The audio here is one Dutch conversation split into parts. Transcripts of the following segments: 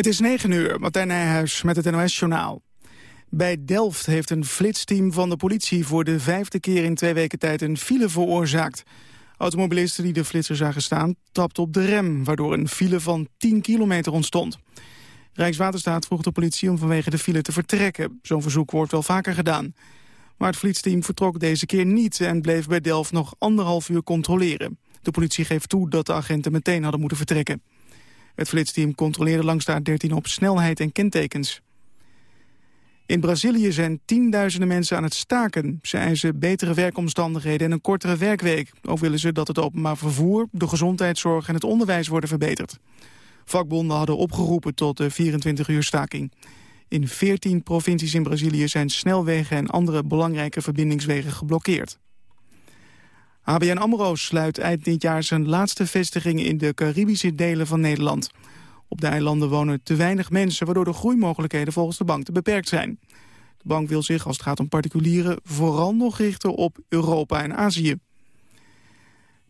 Het is 9 uur, Martijn Nijhuis met het NOS-journaal. Bij Delft heeft een flitsteam van de politie voor de vijfde keer in twee weken tijd een file veroorzaakt. Automobilisten die de flitser zagen staan trapten op de rem, waardoor een file van 10 kilometer ontstond. Rijkswaterstaat vroeg de politie om vanwege de file te vertrekken. Zo'n verzoek wordt wel vaker gedaan. Maar het flitsteam vertrok deze keer niet en bleef bij Delft nog anderhalf uur controleren. De politie geeft toe dat de agenten meteen hadden moeten vertrekken. Het flitsteam controleerde langs de A13 op snelheid en kentekens. In Brazilië zijn tienduizenden mensen aan het staken. Ze eisen betere werkomstandigheden en een kortere werkweek. Ook willen ze dat het openbaar vervoer, de gezondheidszorg en het onderwijs worden verbeterd. Vakbonden hadden opgeroepen tot de 24 uur staking. In 14 provincies in Brazilië zijn snelwegen en andere belangrijke verbindingswegen geblokkeerd. ABN AMRO sluit eind dit jaar zijn laatste vestiging in de Caribische delen van Nederland. Op de eilanden wonen te weinig mensen, waardoor de groeimogelijkheden volgens de bank te beperkt zijn. De bank wil zich, als het gaat om particulieren, vooral nog richten op Europa en Azië.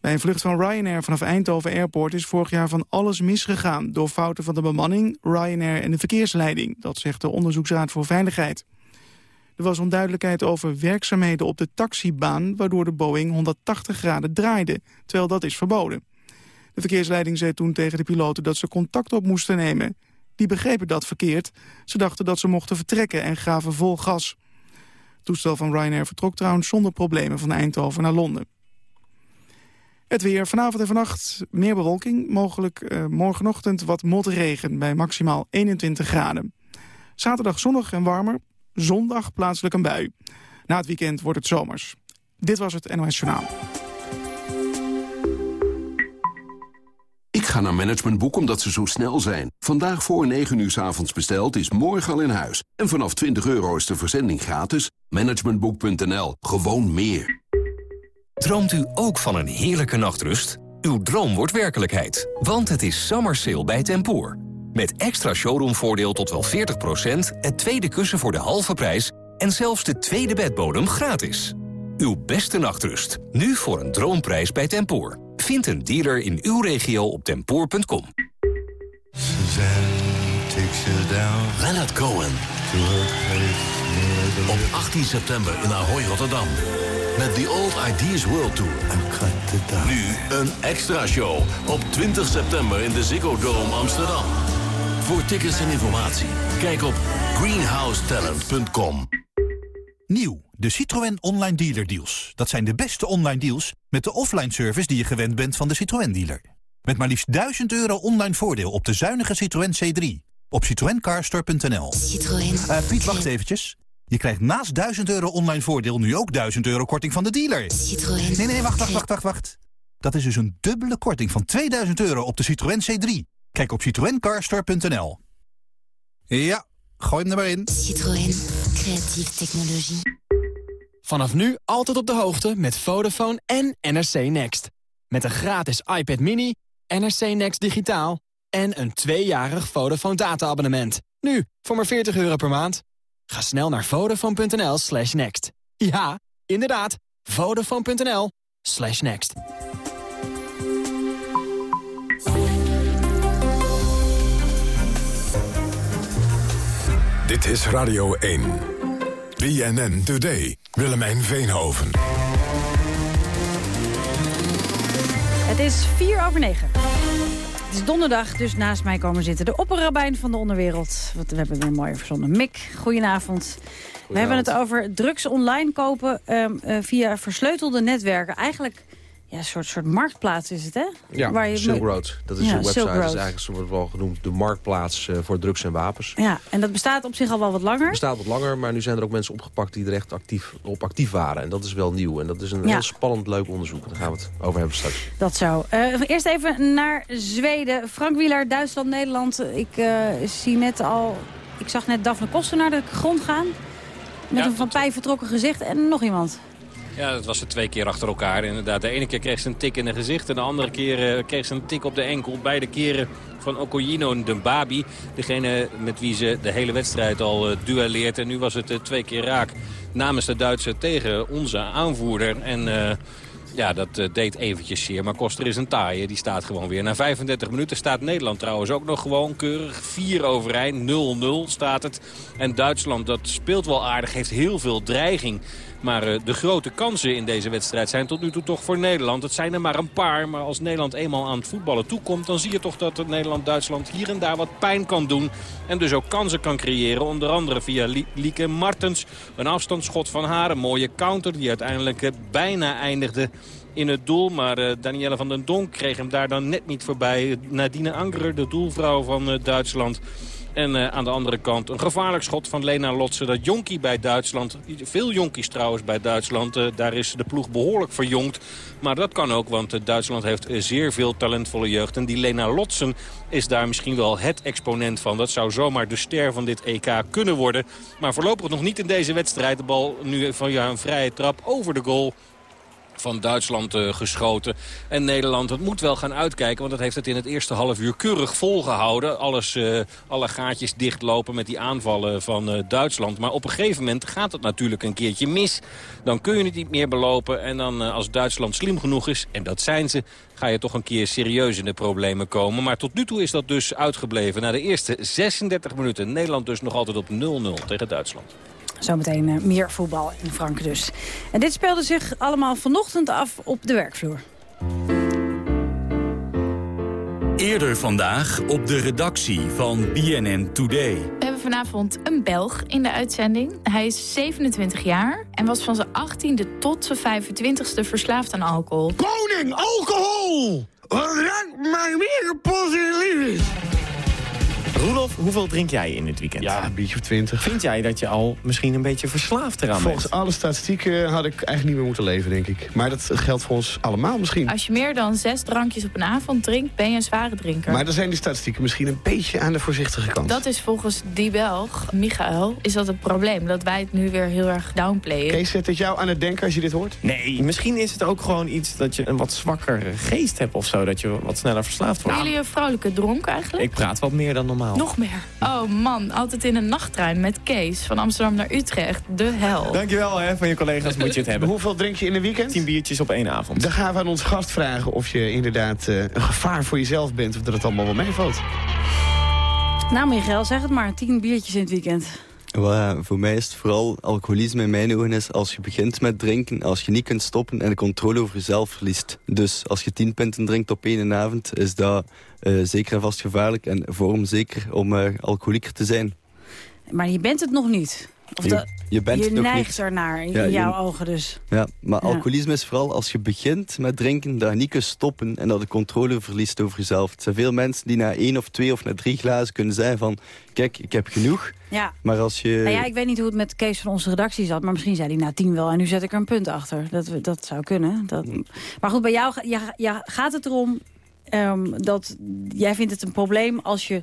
Bij een vlucht van Ryanair vanaf Eindhoven Airport is vorig jaar van alles misgegaan... door fouten van de bemanning, Ryanair en de verkeersleiding. Dat zegt de Onderzoeksraad voor Veiligheid. Er was onduidelijkheid over werkzaamheden op de taxibaan... waardoor de Boeing 180 graden draaide, terwijl dat is verboden. De verkeersleiding zei toen tegen de piloten dat ze contact op moesten nemen. Die begrepen dat verkeerd. Ze dachten dat ze mochten vertrekken en gaven vol gas. Het toestel van Ryanair vertrok trouwens zonder problemen van Eindhoven naar Londen. Het weer vanavond en vannacht meer bewolking. Mogelijk uh, morgenochtend wat motregen bij maximaal 21 graden. Zaterdag zonnig en warmer. Zondag plaatselijk een bui. Na het weekend wordt het zomers. Dit was het NOS Journaal. Ik ga naar Managementboek omdat ze zo snel zijn. Vandaag voor 9 uur s avonds besteld is morgen al in huis. En vanaf 20 euro is de verzending gratis. Managementboek.nl. Gewoon meer. Droomt u ook van een heerlijke nachtrust? Uw droom wordt werkelijkheid. Want het is summer sale bij Tempoor. Met extra showroomvoordeel tot wel 40%, het tweede kussen voor de halve prijs... en zelfs de tweede bedbodem gratis. Uw beste nachtrust. Nu voor een droomprijs bij Tempoor. Vind een dealer in uw regio op tempoor.com. Leonard Cohen. Op 18 september in Ahoy, Rotterdam. Met The Old Ideas World Tour. Nu een extra show op 20 september in de Ziggo Dome Amsterdam. Voor tickets en informatie, kijk op greenhousetalent.com. Nieuw, de Citroën Online Dealer Deals. Dat zijn de beste online deals met de offline service die je gewend bent van de Citroën dealer. Met maar liefst 1000 euro online voordeel op de zuinige Citroën C3. Op citroencarstore.nl. Citroën. Uh, Piet, wacht eventjes. Je krijgt naast 1000 euro online voordeel nu ook 1000 euro korting van de dealer. Citroën. Nee, nee, wacht, wacht, wacht, wacht, wacht. Dat is dus een dubbele korting van 2000 euro op de Citroën C3. Kijk op citroencarstore.nl. Ja, gooi hem er maar in. Citroën. Creatieve technologie. Vanaf nu altijd op de hoogte met Vodafone en NRC Next. Met een gratis iPad mini, NRC Next digitaal... en een tweejarig Vodafone data-abonnement. Nu, voor maar 40 euro per maand. Ga snel naar vodafone.nl slash next. Ja, inderdaad, vodafone.nl slash next. Dit is Radio 1. BNN Today. Willemijn Veenhoven. Het is 4 over 9. Het is donderdag, dus naast mij komen zitten de opperrabijn van de onderwereld. Want we hebben weer een mooie verzonnen. Mick, goedenavond. We hebben het over drugs online kopen um, uh, via versleutelde netwerken. Eigenlijk ja, een soort, soort marktplaats is het, hè? Ja, Waar je Silk Road. Dat is Ja, een website, dat is eigenlijk zo wordt wel genoemd de marktplaats eh, voor drugs en wapens. Ja, en dat bestaat op zich al wel wat langer. Het bestaat wat langer, maar nu zijn er ook mensen opgepakt die er echt actief, op actief waren. En dat is wel nieuw. En dat is een Ja. heel spannend, leuk onderzoek. Daar gaan we het over hebben straks. Dat zo. Eh, eerst even naar Zweden. Frank Wieler, Duitsland, Nederland. Ik eh, zie net al... Ik zag net Daphne Koster naar de grond gaan. Met een van pij vertrokken gezicht en nog iemand. Ja, dat was er twee keer achter elkaar. Inderdaad, de ene keer kreeg ze een tik in het gezicht. En de andere keer eh, kreeg ze een tik op de enkel. Beide keren van Okoyino de Babi. Degene met wie ze de hele wedstrijd al eh, duelleert. En nu was het eh, twee keer raak namens de Duitsers tegen onze aanvoerder. En... Ja, dat uh, deed eventjes zeer. Maar Koster is een taaie. Die staat gewoon weer. Na 35 minuten staat Nederland trouwens ook nog gewoon keurig. 4 overeind. 0-0 staat het. En Duitsland, dat speelt wel aardig. Heeft heel veel dreiging. Maar uh, de grote kansen in deze wedstrijd zijn tot nu toe toch voor Nederland. Het zijn er maar een paar. Maar als Nederland eenmaal aan het voetballen toekomt... dan zie je toch dat Nederland-Duitsland hier en daar wat pijn kan doen. En dus ook kansen kan creëren. Onder andere via Lieke Martens. Een afstandsschot van haar. Een mooie counter die uiteindelijk uh, bijna eindigde in het doel. Maar uh, Danielle van den Donk kreeg hem daar dan net niet voorbij. Nadine Angerer, de doelvrouw van Duitsland... En uh, aan de andere kant een gevaarlijk schot van Lena Lotse. Dat jonkie bij Duitsland. Veel jonkies trouwens bij Duitsland. Uh, daar is de ploeg behoorlijk verjongd. Maar dat kan ook, want uh, Duitsland heeft zeer veel talentvolle jeugd. En die Lena Lotsen is daar misschien wel het exponent van. Dat zou zomaar de ster van dit EK kunnen worden. Maar voorlopig nog niet in deze wedstrijd. De bal nu van ja, een vrije trap over de goal van Duitsland uh, geschoten. En Nederland, het moet wel gaan uitkijken. Want dat heeft het in het eerste half uur keurig volgehouden. Alles, uh, alle gaatjes dichtlopen met die aanvallen van uh, Duitsland. Maar op een gegeven moment gaat het natuurlijk een keertje mis. Dan kun je het niet meer belopen. En dan als Duitsland slim genoeg is, en dat zijn ze... ga je toch een keer serieus in de problemen komen. Maar tot nu toe is dat dus uitgebleven. Na de eerste 36 minuten. Nederland dus nog altijd op 0-0 tegen Duitsland. Zometeen uh, meer voetbal in Frank dus. En dit speelde zich allemaal vanochtend af op de werkvloer. Eerder vandaag op de redactie van BNN Today. We hebben vanavond een Belg in de uitzending. Hij is 27 jaar en was van zijn 18e tot zijn 25e verslaafd aan alcohol. Koning, alcohol! Ruik mij weer positief! Roelof, hoeveel drink jij in het weekend? Ja, een beetje of twintig. Vind jij dat je al misschien een beetje verslaafd eraan Volgens bent? alle statistieken had ik eigenlijk niet meer moeten leven, denk ik. Maar dat geldt voor ons allemaal misschien. Als je meer dan zes drankjes op een avond drinkt, ben je een zware drinker. Maar dan zijn die statistieken misschien een beetje aan de voorzichtige kant. Dat is volgens die Belg, Michael, is dat het probleem. Dat wij het nu weer heel erg downplayen. Kees, zet het jou aan het denken als je dit hoort? Nee, misschien is het ook gewoon iets dat je een wat zwakker geest hebt of zo. Dat je wat sneller verslaafd wordt. Zijn jullie een vrouwelijke dronk eigenlijk? Ik praat wat meer dan normaal. Nog meer? Oh man, altijd in een nachttrein met Kees. Van Amsterdam naar Utrecht. De hel. Dankjewel hè, van je collega's moet je het hebben. Hoeveel drink je in een weekend? Tien biertjes op één avond. Dan gaan we aan ons gast vragen of je inderdaad uh, een gevaar voor jezelf bent. Of dat het allemaal wel meevalt. Nou Michael, zeg het maar. Tien biertjes in het weekend. Well, voor mij is het vooral alcoholisme in mijn ogen is als je begint met drinken, als je niet kunt stoppen en de controle over jezelf verliest. Dus als je tien punten drinkt op één avond, is dat uh, zeker en vast gevaarlijk en vorm zeker om uh, alcoholieker te zijn. Maar je bent het nog niet. Of dat, je, bent je neigt niet. ernaar in Ja, je- jouw ogen dus. Ja, maar alcoholisme is vooral als je begint met drinken, dat je niet kunt stoppen en dat de controle verliest over jezelf. Het zijn veel mensen die na één of twee of na drie glazen kunnen zeggen van, kijk, ik heb genoeg. Ja. Maar als je... Nou ja, ik weet niet hoe het met Kees van onze redactie zat, maar misschien zei hij na tien wel en nu zet ik er een punt achter. Dat, we- dat zou kunnen. Dat... Maar goed, bij jou ja, ja, gaat het erom ehm, dat jij vindt het een probleem als je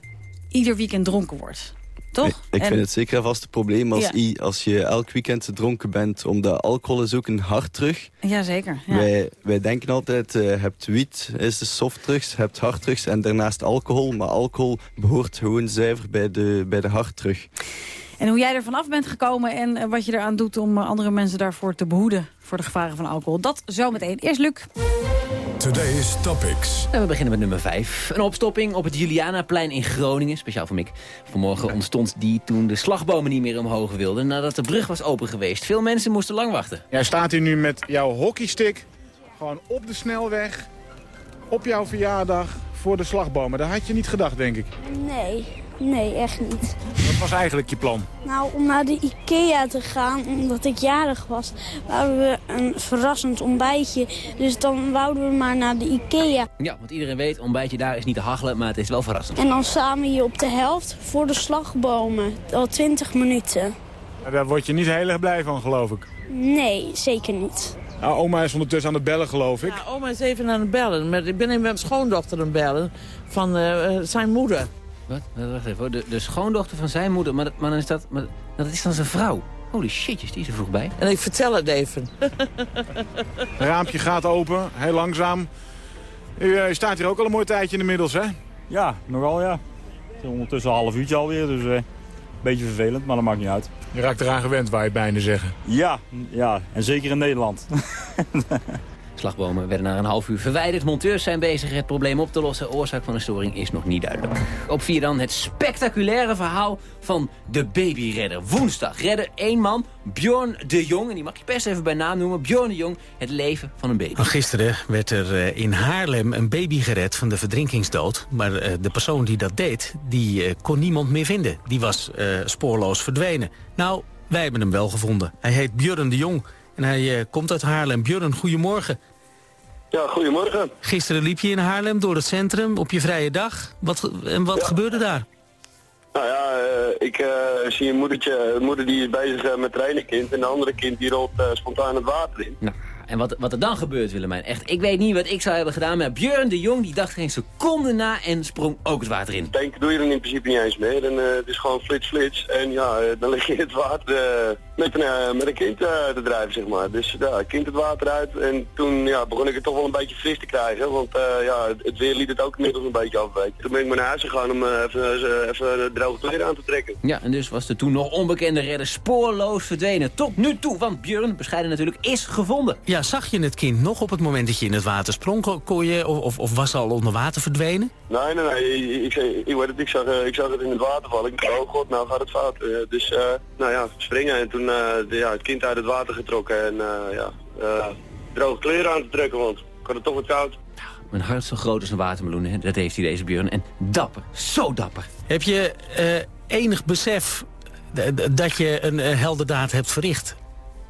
ieder weekend dronken wordt. Toch? Ik, ik En- vind het zeker en vast een probleem als, Ja. i- als je elk weekend dronken bent. Omdat alcohol is ook een harddrug. Jazeker. Ja. Wij, wij denken altijd, je hebt wiet, is de softdrugs, je hebt harddrugs en daarnaast alcohol. Maar alcohol behoort gewoon zuiver bij de, bij de harddrug. En hoe jij er vanaf bent gekomen en eh, wat je eraan doet om eh, andere mensen daarvoor te behoeden voor de gevaren van alcohol. Dat zometeen. Eerst Luc. Today's Topics. En we beginnen met nummer 5. Een opstopping op het Julianaplein in Groningen, speciaal voor Mick. Vanmorgen ontstond die toen de slagbomen niet meer omhoog wilden... nadat de brug was open geweest. Veel mensen moesten lang wachten. Jij staat hier nu met jouw hockeystick gewoon op de snelweg, op jouw verjaardag, voor de slagbomen. Dat had je niet gedacht, denk ik. Nee, nee, echt niet. Wat was eigenlijk je plan? Nou, om naar de IKEA te gaan, omdat ik jarig was, wouden we een verrassend ontbijtje. Dus dan wouden we maar naar de IKEA. Ja, want iedereen weet, ontbijtje daar is niet te hachelen, maar het is wel verrassend. En dan samen hier op de helft voor de slagbomen. Al 20 minuten. Daar word je niet heel erg blij van, geloof ik. Nee, zeker niet. Nou, oma is ondertussen aan het bellen, geloof ik. Ja, oma is even aan het bellen. Maar ik ben even met mijn schoondochter aan het bellen. Van eh, eh, zijn moeder. Wat? Eh, Wacht even, hoor. de, de schoondochter van zijn moeder, maar, dat, maar dan is dat, maar, dat is dan zijn vrouw. Holy shitjes, die is er vroeg bij. En ik vertel het even. Het raampje gaat open, heel langzaam. U eh, staat hier ook al een mooi tijdje inmiddels, hè? Ja, nogal ja. Het is ondertussen een half uurtje alweer, dus eh, een beetje vervelend, maar dat maakt niet uit. Je raakt eraan gewend, waar je bijna zeggen. Ja, ja, en zeker in Nederland. Slagbomen werden na een half uur verwijderd. Monteurs zijn bezig het probleem op te lossen. Oorzaak van de storing is nog niet duidelijk. Op 4 dan het spectaculaire verhaal van de babyredder. Woensdag redde één man, Bjorn de Jong. En die mag je best even bij naam noemen. Bjorn de Jong, het leven van een baby. Nou, Gisteren werd er eh, in Haarlem een baby gered van de verdrinkingsdood. Maar eh, de persoon die dat deed, die eh, kon niemand meer vinden. Die was spoorloos verdwenen. Nou, wij hebben hem wel gevonden. Hij heet Björn de Jong en hij eh, komt uit Haarlem. Björn, goedemorgen. Ja, goedemorgen. Gisteren liep je in Haarlem door het centrum op je vrije dag. Wat, en wat gebeurde daar? Nou ja, eh, ik eh, zie een moedertje, een moeder die is bezig met trainen kind en de andere kind die rolt eh, spontaan het water in. Nou, en wat, wat er dan gebeurt, Willemijn, echt, ik weet niet wat ik zou hebben gedaan. Maar Björn de Jong, die dacht geen seconde na en sprong ook het water in. Denken doe je dan in principe niet eens meer. En, eh, het is gewoon flits flits. En ja, eh, dan lig je in het water eh, met, een, met een kind eh, te drijven, zeg maar. Dus ja, kind het water uit. En toen ja, begon ik het toch wel een beetje fris te krijgen. Want eh, ja, het, weer liet het ook inmiddels een beetje afweken. Toen ben ik maar naar huis gegaan om even, even droge kleren aan te trekken. Ja, en dus was de toen nog onbekende redder spoorloos verdwenen. Tot nu toe, want Björn, bescheiden natuurlijk, is gevonden. Ja, zag je het kind nog op het moment dat je in het water sprong? Kon- je, of, of was ze al onder water verdwenen? Nee, nee, nee. Ik, ik, ik, weet het, ik, zag, eh, ik zag het in het water vallen. Ik dacht, oh god, nou gaat het fout. Eh, dus, eh, nou ja, springen. En toen eh, de, ja, het kind uit het water getrokken. En eh, ja, eh, droge kleren aan te trekken, want ik had het toch wat koud. Mijn hart zo groot als een watermeloen, hè. dat heeft hij deze Björn. En dapper, zo dapper. Heb je eh, enig besef dat je een heldendaad hebt verricht?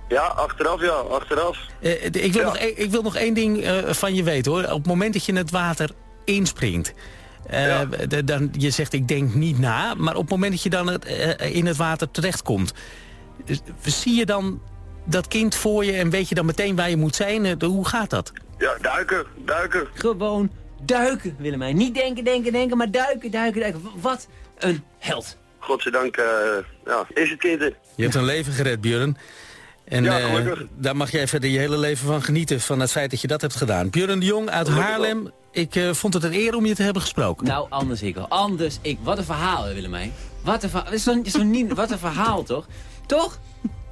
Ja, achteraf ja, achteraf. Eh, d- ik, wil nog, e- ik wil nog één ding eh, van je weten hoor. Op het moment dat je in het water inspringt. eh, dan, je zegt ik denk niet na. Maar op het moment dat je dan het, eh, in het water terechtkomt. eh, zie je dan dat kind voor je en weet je dan meteen waar je moet zijn? Eh, hoe gaat dat? Ja, duiken, duiken. Gewoon duiken, Willemijn. Niet denken, denken, denken, maar duiken, duiken, duiken. Wat een held. Godzijdank, eh ja, is het kind er. Je hebt een leven gered, Björn. En Ja, eh, daar mag jij verder je hele leven van genieten. Van het feit dat je dat hebt gedaan. Björn de Jong uit Gelukkig Haarlem. Ik eh, vond het een eer om je te hebben gesproken. Nou, anders ik wel. Anders ik. Wat een verhaal, Willemijn. Wat een verhaal. Is zo, is zo niet, wat een verhaal, toch? Toch?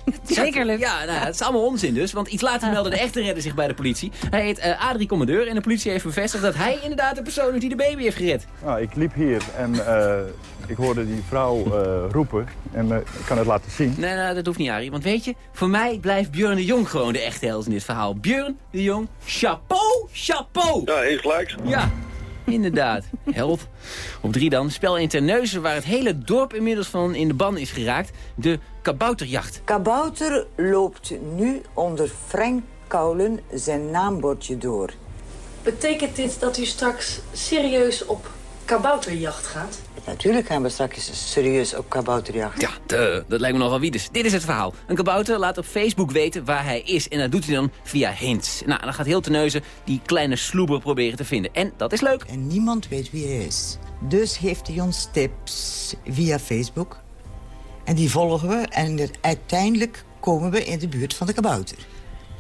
Zeker, Luc. Ja, nou, het is allemaal onzin dus. Want iets later meldde de echte redder zich bij de politie. Hij heet eh, Adrie Commandeur en de politie heeft bevestigd dat hij inderdaad de persoon is die de baby heeft gered. Nou, ik liep hier en eh, ik hoorde die vrouw eh, roepen en eh, ik kan het laten zien. Nee, nee, dat hoeft niet, Arie. Want weet je, voor mij blijft Björn de Jong gewoon de echte held in dit verhaal. Björn de Jong, chapeau, chapeau. Ja, eens gelijks. Ja, inderdaad. Held. Op drie dan, spel in Terneuzen waar het hele dorp inmiddels van in de ban is geraakt. De kabouterjacht. Kabouter loopt nu onder Frank Koulen zijn naambordje door. Betekent dit dat u straks serieus op kabouterjacht gaat? Natuurlijk gaan we straks serieus op kabouterjacht. Ja, duh, dat lijkt me nogal wie dus. Dit is het verhaal. Een kabouter laat op Facebook weten waar hij is. En dat doet hij dan via hints. Nou, dan gaat heel Terneuzen die kleine sloeber proberen te vinden. En dat is leuk. En niemand weet wie hij is. Dus geeft hij ons tips via Facebook. En die volgen we en er- uiteindelijk komen we in de buurt van de kabouter.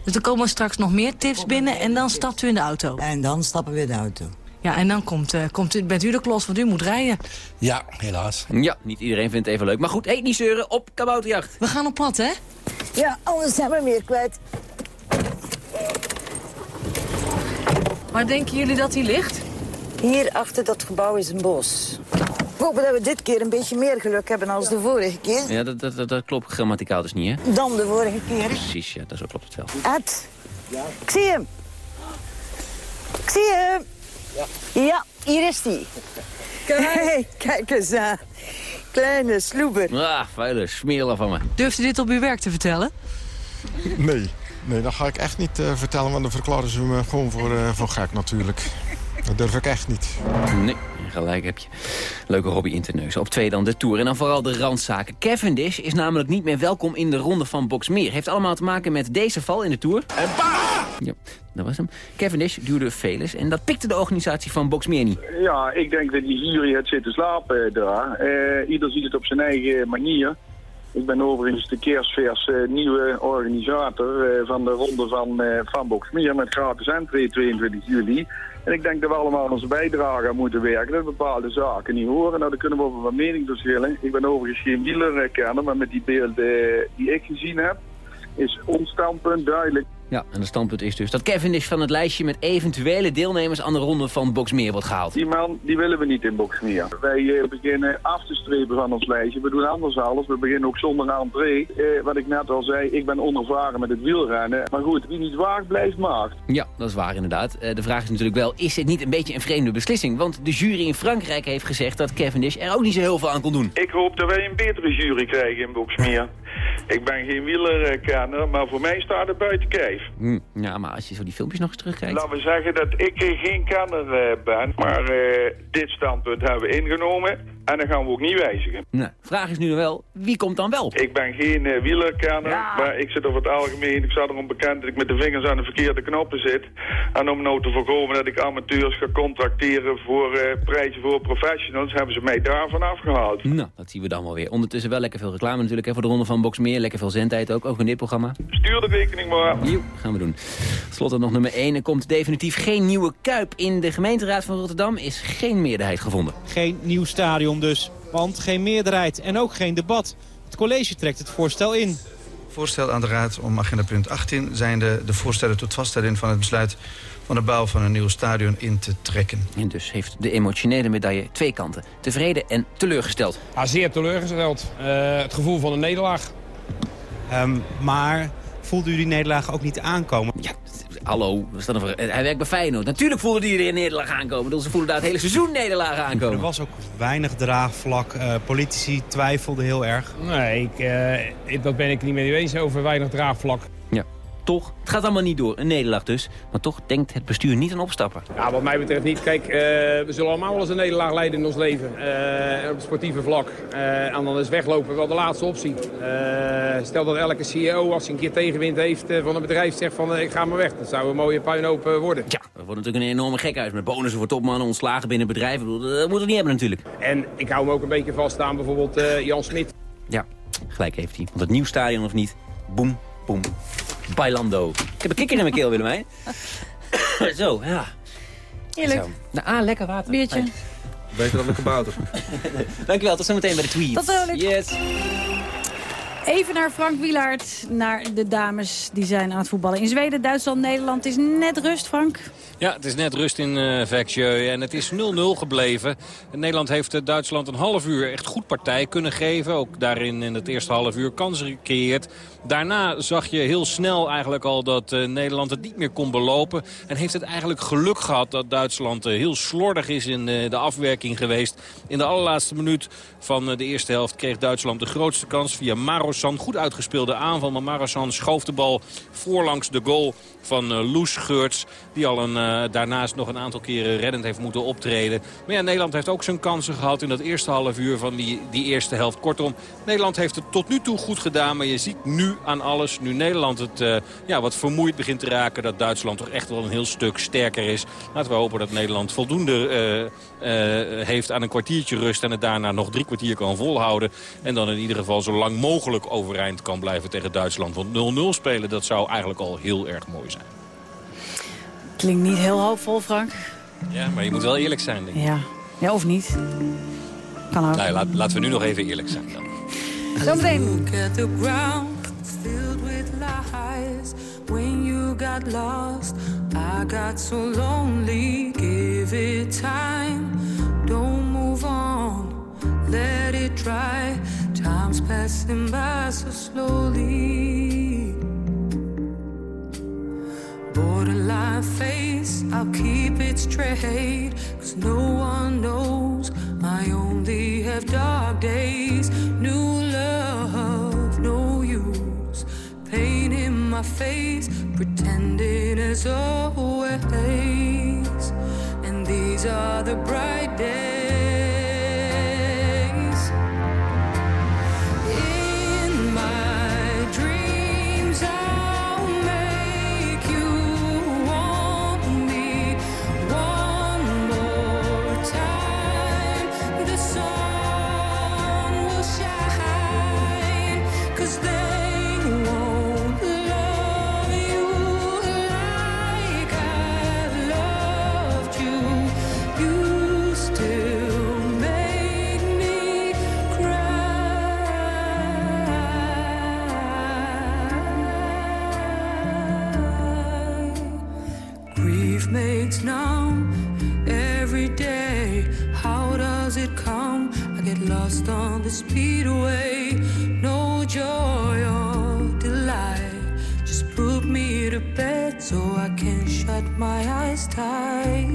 Dus er komen straks nog meer tips binnen en dan stapt u in de auto. En dan stappen we in de auto. Ja, en dan komt, eh, komt u, bent u de klos, want u moet rijden. Ja, helaas. Ja, niet iedereen vindt het even leuk. Maar goed, heet niet zeuren op kabouterjacht. We gaan op pad, hè? Ja, anders zijn we meer kwijt. Waar denken jullie dat hij ligt? Hier achter dat gebouw is een bos. We hopen dat we dit keer een beetje meer geluk hebben dan de vorige keer. Ja, dat, dat, dat, klopt grammaticaal dus niet, hè? Dan de vorige keer. Precies, ja, dat zo klopt het wel. Ed, ik zie hem. Ik zie hem. Ja, hier is hij. Kijk, kijk eens aan. Kleine sloeber. Ah, vuile smerelen van me. Durft u dit op uw werk te vertellen? Nee, nee, dat ga ik echt niet eh, vertellen, want dan verklaren ze me gewoon voor, eh, voor gek natuurlijk. Dat durf ik echt niet. Nee, gelijk heb je. Leuke hobby in te neuzen. Op twee dan de Tour en dan vooral de randzaken. Cavendish is namelijk niet meer welkom in de ronde van Boxmeer. Heeft allemaal te maken met deze val in de Tour. En Ja, dat was hem. Cavendish duwde Veles en dat pikte de organisatie van Boxmeer niet. Ja, ik denk dat die jury het zit te slapen daar. Eh, ieder ziet het op zijn eigen manier. Ik ben overigens de kerstvers eh, nieuwe organisator eh, van de ronde van, eh van Boxmeer met gratis entree 22 juli. En ik denk dat we allemaal onze bijdrage aan moeten werken. Dat bepaalde zaken niet horen. Nou, daar kunnen we over wat mening verschillen. Ik ben overigens geen wielerkenner, maar met die beelden die ik gezien heb, is ons standpunt duidelijk. Ja, en het standpunt is dus dat Cavendish van het lijstje met eventuele deelnemers aan de ronde van Boxmeer wordt gehaald. Die man die willen we niet in Boxmeer. Wij eh, beginnen af te strepen van ons lijstje. We doen anders alles. We beginnen ook zonder entree. Eh, wat ik net al zei, ik ben onervaren met het wielrennen. Maar goed, wie niet waagt, blijft maakt. Ja, dat is waar inderdaad. Eh, de vraag is natuurlijk wel, is het niet een beetje een vreemde beslissing? Want de jury in Frankrijk heeft gezegd dat Cavendish er ook niet zo heel veel aan kon doen. Ik hoop dat wij een betere jury krijgen in Boxmeer. Ik ben geen wielerkenner, maar voor mij staat het buiten kijf. Hm, ja, maar als je zo die filmpjes nog eens terugkijkt... Laten we zeggen dat ik eh, geen kenner eh, ben, maar eh, dit standpunt hebben we ingenomen. En dat gaan we ook niet wijzigen. Nou, vraag is nu wel, wie komt dan wel? Ik ben geen uh, wielerkenner, maar ik zit over het algemeen, ik sta erom bekend dat ik met de vingers aan de verkeerde knoppen zit. En om nou te voorkomen dat ik amateurs ga contracteren voor uh, prijzen voor professionals, hebben ze mij daarvan afgehaald. Nou, dat zien we dan wel weer. Ondertussen wel lekker veel reclame natuurlijk hè, voor de Ronde van Boxmeer. Lekker veel zendtijd ook, ook in dit programma. Stuur de rekening maar. Jo, gaan we doen. Slot nog nummer 1. Er komt definitief geen nieuwe Kuip. In de gemeenteraad van Rotterdam is geen meerderheid gevonden. Geen nieuw stadion dus, want geen meerderheid en ook geen debat. Het college trekt het voorstel in. Voorstel aan de Raad om agenda punt 18 zijn de, de voorstellen tot vaststelling van het besluit van de bouw van een nieuw stadion in te trekken. En dus heeft de emotionele medaille twee kanten. Tevreden en teleurgesteld. Ah, zeer teleurgesteld. Uh, het gevoel van een nederlaag. Um, maar voelde u die nederlaag ook niet aankomen? Ja, hallo, hij werkt bij Feyenoord. Natuurlijk voelde hij er een nederlaag aankomen. Dus ze voelden daar het hele seizoen nederlaag aankomen. Er was ook weinig draagvlak. Uh, politici twijfelden heel erg. Nee, ik, uh, dat ben ik niet mee eens over weinig draagvlak. Toch? Het gaat allemaal niet door. Een nederlaag dus. Maar toch denkt het bestuur niet aan opstappen. Ja, wat mij betreft niet. Kijk, uh, we zullen allemaal wel eens een nederlaag leiden in ons leven. Uh, op het sportieve vlak. Uh, en dan is weglopen wel de laatste optie. stel dat elke CEO, als hij een keer tegenwind heeft van een bedrijf, zegt van ik ga maar weg. Dat zou een mooie puinhoop worden. Ja, dat wordt natuurlijk een enorme gekhuis. Met bonussen voor topmannen, ontslagen binnen bedrijven. Dat moeten we niet hebben natuurlijk. En ik hou me ook een beetje vast aan bijvoorbeeld Jan Smit. Ja, gelijk heeft hij. Want het nieuw stadion of niet, boem, boem. Bailando. Ik heb een kikker in mijn keel, Willemijn. Zo, ja. Heerlijk. Zo. Nou, ah, lekker water. Biertje. Beter dan de kabouter. Dankjewel, tot zometeen bij de tweet. Tot zo, Yes. Even naar Frank Wielaert, naar de dames die zijn aan het voetballen. In Zweden, Duitsland, Nederland is net rust, Frank. Ja, het is net rust in uh, en het is 0-0 gebleven. Nederland heeft uh, Duitsland een half uur echt goed partij kunnen geven. Ook daarin in het eerste half uur kansen gecreëerd. Daarna zag je heel snel eigenlijk al dat uh, Nederland het niet meer kon belopen. En heeft het eigenlijk geluk gehad dat Duitsland heel slordig is in de afwerking geweest. In de allerlaatste minuut van de eerste helft kreeg Duitsland de grootste kans via Marosan. Goed uitgespeelde aanval, maar Marosan schoof de bal voorlangs de goal van Loes Geurts. Die al een, daarnaast nog een aantal keren reddend heeft moeten optreden. Maar ja, Nederland heeft ook zijn kansen gehad in dat eerste half uur van die, die eerste helft. Kortom, Nederland heeft het tot nu toe goed gedaan. Maar je ziet nu aan alles, nu Nederland het uh, ja, wat vermoeid begint te raken... dat Duitsland toch echt wel een heel stuk sterker is. Laten we hopen dat Nederland voldoende heeft aan een kwartiertje rust... en het daarna nog drie kwartier kan volhouden. En dan in ieder geval zo lang mogelijk overeind kan blijven tegen Duitsland. Want 0-0 spelen, dat zou eigenlijk al heel erg mooi zijn. Klinkt niet heel hoopvol, Frank. Ja, maar je moet wel eerlijk zijn, denk ik. Ja, ja of niet. Kan ook. Nou, laat, laten we nu nog even eerlijk zijn dan. Zometeen. When you got lost, I got so lonely. Give it time, don't move on, let it dry. Time's passing by so slowly. Borderline face, I'll keep it straight. Cause no one knows I only have dark days. My face, pretending as always. And these are the bright days. Speed away. No joy or delight. Just put me to bed so I can shut my eyes tight.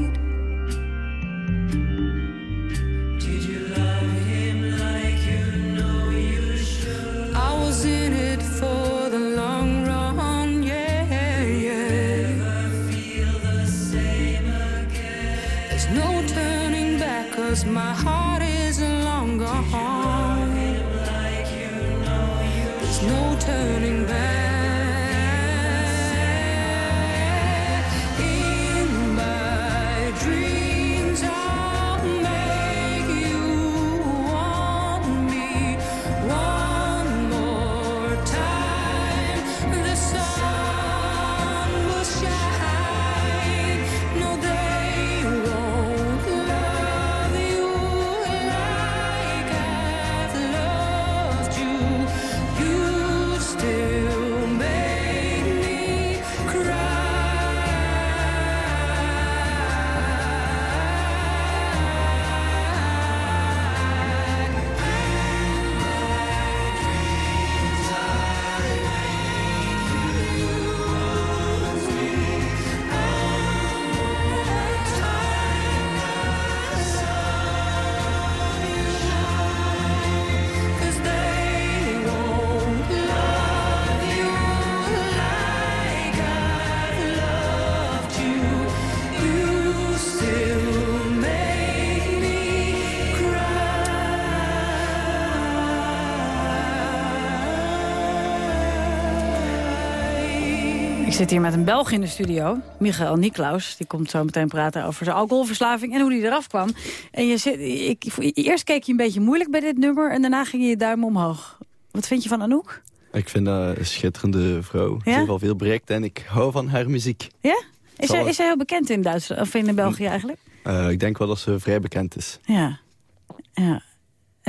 Zit hier met een Belg in de studio, Michael Niklaus. Die komt zo meteen praten over zijn alcoholverslaving en hoe die eraf kwam. En je zit, ik, eerst keek je een beetje moeilijk bij dit nummer en daarna ging je je duim omhoog. Wat vind je van Anouk? Ik vind dat een schitterende vrouw. Ze Ja? heeft al veel bereikt en ik hou van haar muziek. Ja? Is zij, is zij heel bekend in Duitsland of in België eigenlijk? Eh, ik denk wel dat ze vrij bekend is. Ja. ja.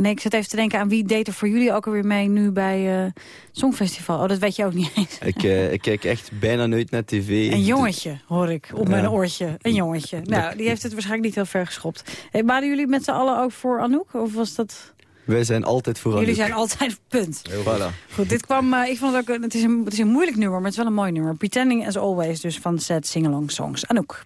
En ik zit even te denken aan wie deed er voor jullie ook alweer mee nu bij eh, het Songfestival. Oh, dat weet je ook niet eens. Ik, eh, ik kijk echt bijna nooit naar tv. Een jongetje, hoor ik, op mijn oortje. Een jongetje. Nou, die heeft het waarschijnlijk niet heel ver geschopt. Hey, waren jullie met z'n allen ook voor Anouk? Of was dat... Wij zijn altijd voor Jullie zijn altijd punt. Voilà. Goed, dit kwam, eh, ik vond het ook, het is, een, het is een moeilijk nummer, maar het is wel een mooi nummer. Pretending as always, dus van Sad Singalong Songs. Anouk.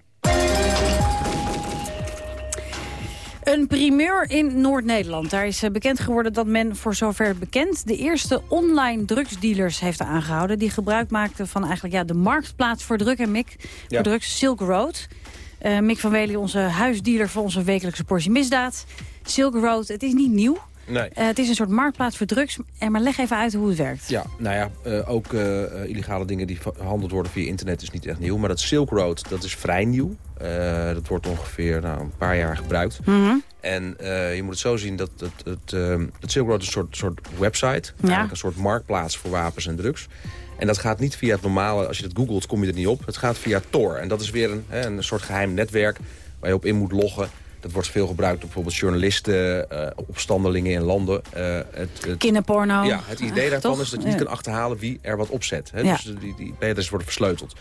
Een primeur in Noord-Nederland. Daar is eh, bekend geworden dat men, voor zover bekend... de eerste online drugsdealers heeft aangehouden... die gebruik maakten van eigenlijk ja, de marktplaats voor druk en Mick. Ja. Voor drugs, Silk Road. Eh Mick van Wely, onze huisdealer voor onze wekelijkse portie misdaad. Silk Road, het is niet nieuw. Nee. Eh, het is een soort marktplaats voor drugs. En maar leg even uit hoe het werkt. Ja, nou ja, eh, ook eh, eh, illegale dingen die verhandeld worden via internet is niet echt nieuw. Maar dat Silk Road, dat is vrij nieuw. Eh, dat wordt ongeveer nou, een paar jaar gebruikt. Mhm. En eh, je moet het zo zien dat het, het, eh, het Silk Road is een soort, soort website. Eigenlijk een soort marktplaats voor wapens en drugs. En dat gaat niet via het normale, als je dat googelt kom je er niet op. Het gaat via Tor. En dat is weer een, een soort geheim netwerk waar je op in moet loggen. Dat wordt veel gebruikt door bijvoorbeeld journalisten, eh, opstandelingen in landen. Eh, het, het, Kinderporno. ja, het idee daarvan toch? is dat je niet Ja. kan achterhalen wie er wat opzet. Hè? Ja. Dus die, die worden versleuteld.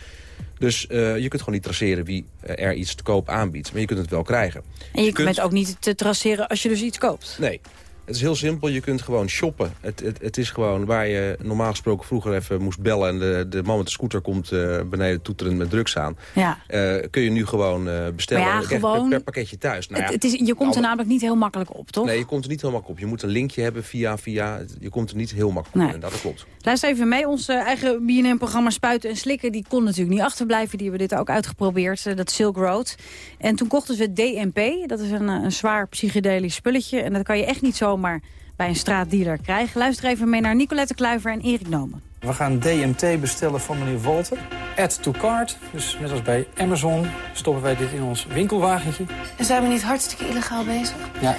Dus eh, je kunt gewoon niet traceren wie er iets te koop aanbiedt. Maar je kunt het wel krijgen. En je bent ook niet te traceren als je dus iets koopt. Nee. Het is heel simpel, je kunt gewoon shoppen. Het, het, het is gewoon waar je normaal gesproken vroeger even moest bellen... en de, de man met de scooter komt eh, beneden toeterend met drugs aan. Ja. Eh, kun je nu gewoon eh, bestellen ja, gewoon- per, pakketje thuis. Nou Het, ja, het is, je komt er namelijk niet heel makkelijk op, toch? Nee, je komt er niet heel makkelijk op. Je moet een linkje hebben via via. Je komt er niet heel makkelijk Nee. op. En dat klopt. Luister even mee. Ons eh, eigen BNN-programma Spuiten en Slikken... die kon natuurlijk niet achterblijven. Die hebben dit ook uitgeprobeerd, dat Silk Road. En toen kochten ze DMP. Dat is een, een zwaar psychedelisch spulletje. En dat kan je echt niet zomaar bij een straatdealer krijgen. Luister even mee naar Nicolette Kluiver en Erik Nomen. We gaan DMT bestellen van meneer Walter. Add to cart. Dus net als bij Amazon stoppen wij dit in ons winkelwagentje. En zijn we niet hartstikke illegaal bezig? Ja.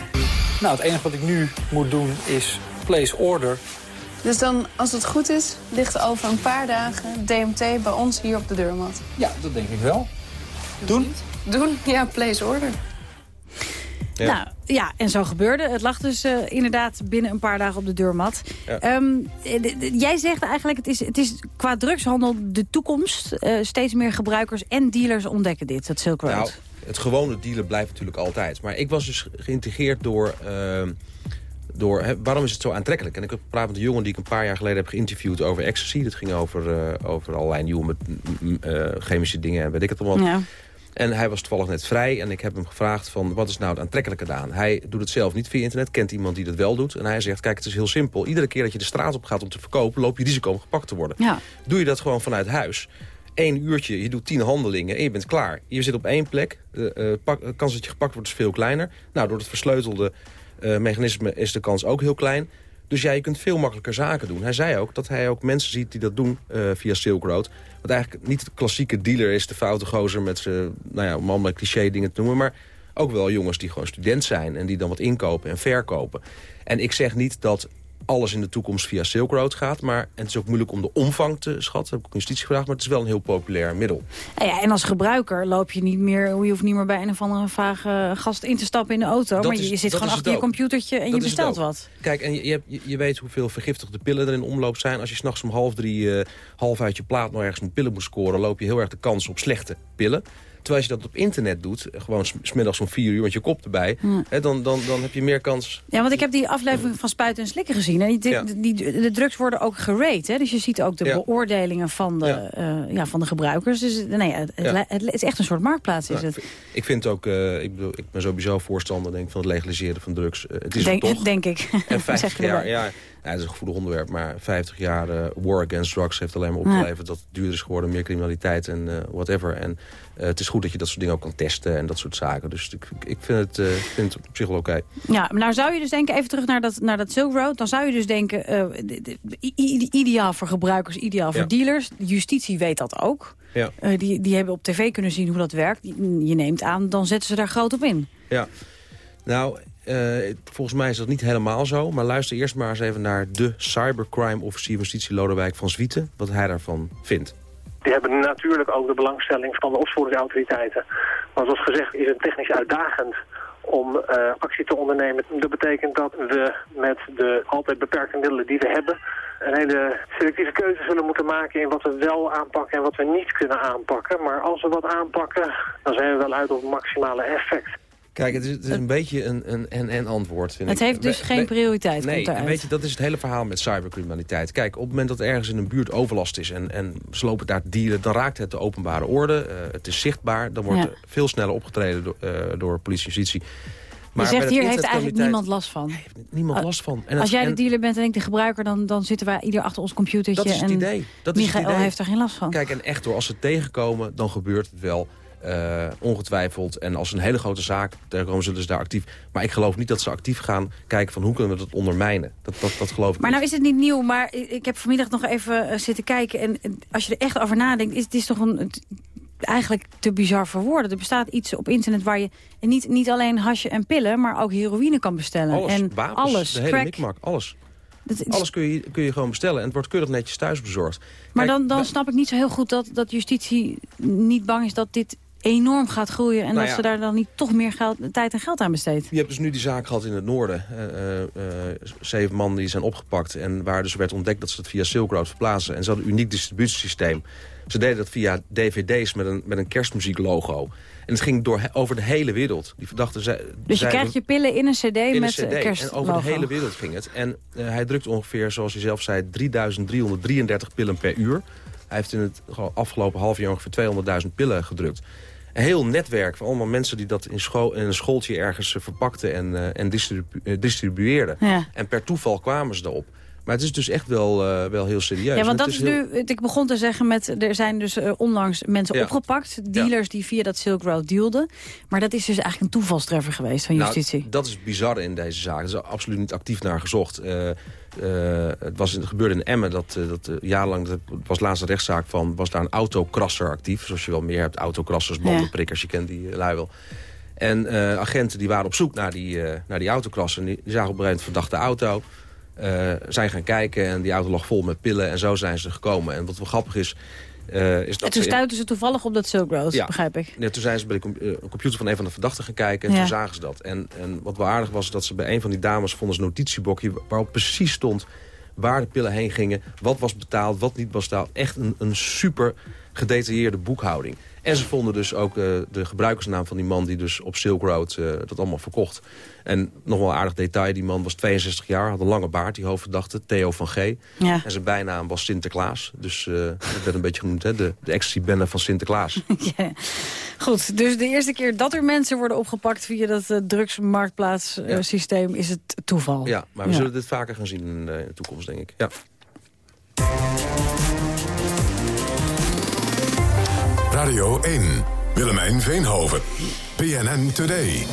Nou, het enige wat ik nu moet doen is place order. Dus dan, als het goed is, ligt over een paar dagen DMT bij ons hier op de deurmat. Ja, dat denk ik wel. Doen? Doen? Ja, place order. Ja. Nou, ja, en zo gebeurde. Het lag dus eh, inderdaad binnen een paar dagen op de deurmat. Ja. Ehm, eh, jij zegt eigenlijk, het is, het is qua drugshandel de toekomst. Eh, steeds meer gebruikers en dealers ontdekken dit, het Silk Road. Nou, het gewone dealen blijft natuurlijk altijd. Maar ik was dus geïntegreerd door, ehm, door, hè, waarom is het zo aantrekkelijk? En ik heb gepraat met een jongen die ik een paar jaar geleden heb geïnterviewd over ecstasy. Dat ging over, over allerlei nieuwe chemische dingen en weet ik het allemaal. Ja. En hij was toevallig net vrij en ik heb hem gevraagd van wat is nou het aantrekkelijke aan? Hij doet het zelf niet via internet, kent iemand die dat wel doet. En hij zegt, kijk het is heel simpel. Iedere keer dat je de straat op gaat om te verkopen, loop je risico om gepakt te worden. Ja. Doe je dat gewoon vanuit huis één uurtje, je doet tien handelingen en je bent klaar. Je zit op één plek, de uh, kans dat je gepakt wordt is veel kleiner. Nou, door het versleutelde uh, mechanisme is de kans ook heel klein. Dus ja, je kunt veel makkelijker zaken doen. Hij zei ook dat hij ook mensen ziet die dat doen uh, via Silk Road. Wat eigenlijk niet de klassieke dealer is, de foute gozer met zijn, nou ja, om allemaal cliché dingen te noemen. Maar ook wel jongens die gewoon student zijn en die dan wat inkopen en verkopen. En ik zeg niet dat alles in de toekomst via Silk Road gaat. Maar en het is ook moeilijk om de omvang te schatten. heb ik justitie gevraagd, maar het is wel een heel populair middel. Ja, en als gebruiker loop je niet meer... je hoeft niet meer bij een of andere vage gast in te stappen in de auto. maar je, zit gewoon achter je computertje en je bestelt wat. Kijk, en je, je, je, weet hoeveel vergiftigde pillen er in omloop zijn. Als je s'nachts om half drie uh, half uit je plaat nog ergens een pillen moet scoren... loop je heel erg de kans op slechte pillen. Terwijl als je dat op internet doet, gewoon smiddags om vier uur met je kop erbij... Hè, dan, dan, dan heb je meer kans... Ja, want ik heb die aflevering van Spuiten en Slikken gezien. En die, die, de drugs worden ook gerate. Hè? Dus je ziet ook de beoordelingen van de. Uh, ja. van de gebruikers. Dus nee, het, het, is echt een soort marktplaats. Is het. Ik vind ook, uh, ik, bedoel, ik ben sowieso voorstander denk, van het legaliseren van drugs. Uh, het is denk, toch. denk ik. En 50 jaar, ja, ja, het is een gevoelig onderwerp, maar 50 jaar war against drugs heeft alleen maar opgeleverd... dat het duurder is geworden, meer criminaliteit en whatever. En uh, het is goed dat je dat soort dingen ook kan testen en dat soort zaken. Dus ik, ik vind, het, vind het op zich wel oké. Ja, maar nou zou je dus denken, even terug naar dat, naar dat Silk Road... dan zou je dus denken, ideaal voor gebruikers, ideaal voor dealers. Justitie weet dat ook. Ja. die, die hebben op tv kunnen zien hoe dat werkt. Je neemt aan, dan zetten ze daar groot op in. Ja, nou, volgens mij is dat niet helemaal zo. Maar luister eerst maar eens even naar de cybercrime-officier van justitie Lodewijk van Zwieten. Wat hij daarvan vindt. Die hebben natuurlijk ook de belangstelling van de opsporingsautoriteiten. Maar zoals gezegd is het technisch uitdagend om uh, actie te ondernemen. Dat betekent dat we met de altijd beperkte middelen die we hebben... een hele selectieve keuze zullen moeten maken in wat we wel aanpakken en wat we niet kunnen aanpakken. Maar als we wat aanpakken, dan zijn we wel uit op maximale effect. Kijk, het is, het is een beetje een en-en antwoord. Vind het heeft dus geen prioriteit. Nee, weet je, dat is het hele verhaal met cybercriminaliteit. Kijk, op het moment dat ergens in een buurt overlast is... en, en ze lopen daar dieren, dan raakt het de openbare orde. Uh, het is zichtbaar, dan wordt er veel sneller opgetreden door, uh, door politie en justitie. Maar je zegt, hier heeft eigenlijk niemand last van. niemand last van. En als jij de dealer bent en ik de gebruiker... dan, dan zitten wij ieder achter ons computertje. Dat is het idee. Dat is Michael het idee. heeft er geen last van. Kijk, en echt hoor, als ze tegenkomen, dan gebeurt het wel... Uh, ongetwijfeld. En als een hele grote zaak tegenkomen, zullen ze daar actief. Maar ik geloof niet dat ze actief gaan kijken van hoe kunnen we dat ondermijnen. Dat, dat, dat geloof ik Maar nou is het niet nieuw, maar ik heb vanmiddag nog even uh, zitten kijken. En als je er echt over nadenkt, is het is toch een... Eigenlijk te bizar voor woorden. Er bestaat iets op internet waar je niet, niet alleen hasje en pillen... maar ook heroïne kan bestellen. Alles, en wapens, alles, de hele mikmak, alles. Alles kun je, kun je gewoon bestellen en het wordt keurig netjes thuis bezorgd. Maar dan, dan snap ik niet zo heel goed dat, dat justitie niet bang is dat dit enorm gaat groeien... en nou dat ze daar dan niet toch meer geld, tijd en geld aan besteedt. Je hebt dus nu die zaak gehad in het noorden. Uh, uh, zeven mannen die zijn opgepakt en waar dus werd ontdekt dat ze het via Silk Road verplaatsen. En ze hadden een uniek distributiesysteem. Ze deden dat via dvd's met een, met een kerstmuzieklogo. En het ging door, over de hele wereld. Die verdachten zei, dus je krijgt je pillen in een cd in met een cd. En over de hele wereld ging het. En uh, hij drukt ongeveer, zoals hij zelf zei, 3333 pillen per uur. Hij heeft in het afgelopen half jaar ongeveer 200.000 pillen gedrukt een heel netwerk van allemaal mensen die dat in, school, in een schooltje ergens uh, verpakten en, uh, en distribu uh, distribueerden. Ja. En per toeval kwamen ze erop. Maar het is dus echt wel, wel heel serieus. Ja, want dat is, nu, ik begon te zeggen met, er zijn dus onlangs mensen opgepakt. Dealers die via dat Silk Road dealden. Maar dat is dus eigenlijk een toevalstreffer geweest van nou, justitie. Nou, dat is bizar in deze zaak. Er is absoluut niet actief naar gezocht. Uh, het, was, het gebeurde in Emmen, dat, uh, dat uh, jarenlang, dat was laatste rechtszaak van, was daar een autokrasser actief. Zoals je wel meer hebt, autokrassers, bandenprikkers, je kent die lui wel. En agenten die waren op zoek naar die, naar die autokrasser. Die, die zagen op een gegeven verdachte auto. zijn gaan kijken en die auto lag vol met pillen en zo zijn ze gekomen. En wat wel grappig is, uh, is dat en toen stuitten ze toevallig op dat Silk Road, ja, begrijp ik. Ja, toen zijn ze bij de computer van een van de verdachten gaan kijken en ja. toen zagen ze dat. En, en wat wel aardig was, dat ze bij een van die dames vonden ze een notitiebokje... waarop precies stond waar de pillen heen gingen, wat was betaald, wat niet was betaald. Echt een, een super gedetailleerde boekhouding. En ze vonden dus ook eh, de gebruikersnaam van die man die dus op Silk Road dat allemaal verkocht. En nog wel een aardig detail, die man was 62 jaar, had een lange baard, die hoofdverdachte, Theo van G. Ja. En zijn bijnaam was Sinterklaas. Dus uh, dat werd een beetje genoemd, hè, de, de ecstasy-bende van Sinterklaas. ja. Goed, dus de eerste keer dat er mensen worden opgepakt via dat uh, drugsmarktplaatssysteem ja. is het toeval. Ja, maar we zullen dit vaker gaan zien in, in de toekomst, denk ik. Ja. Radio 1, Willemijn Veenhoven, PNN Today.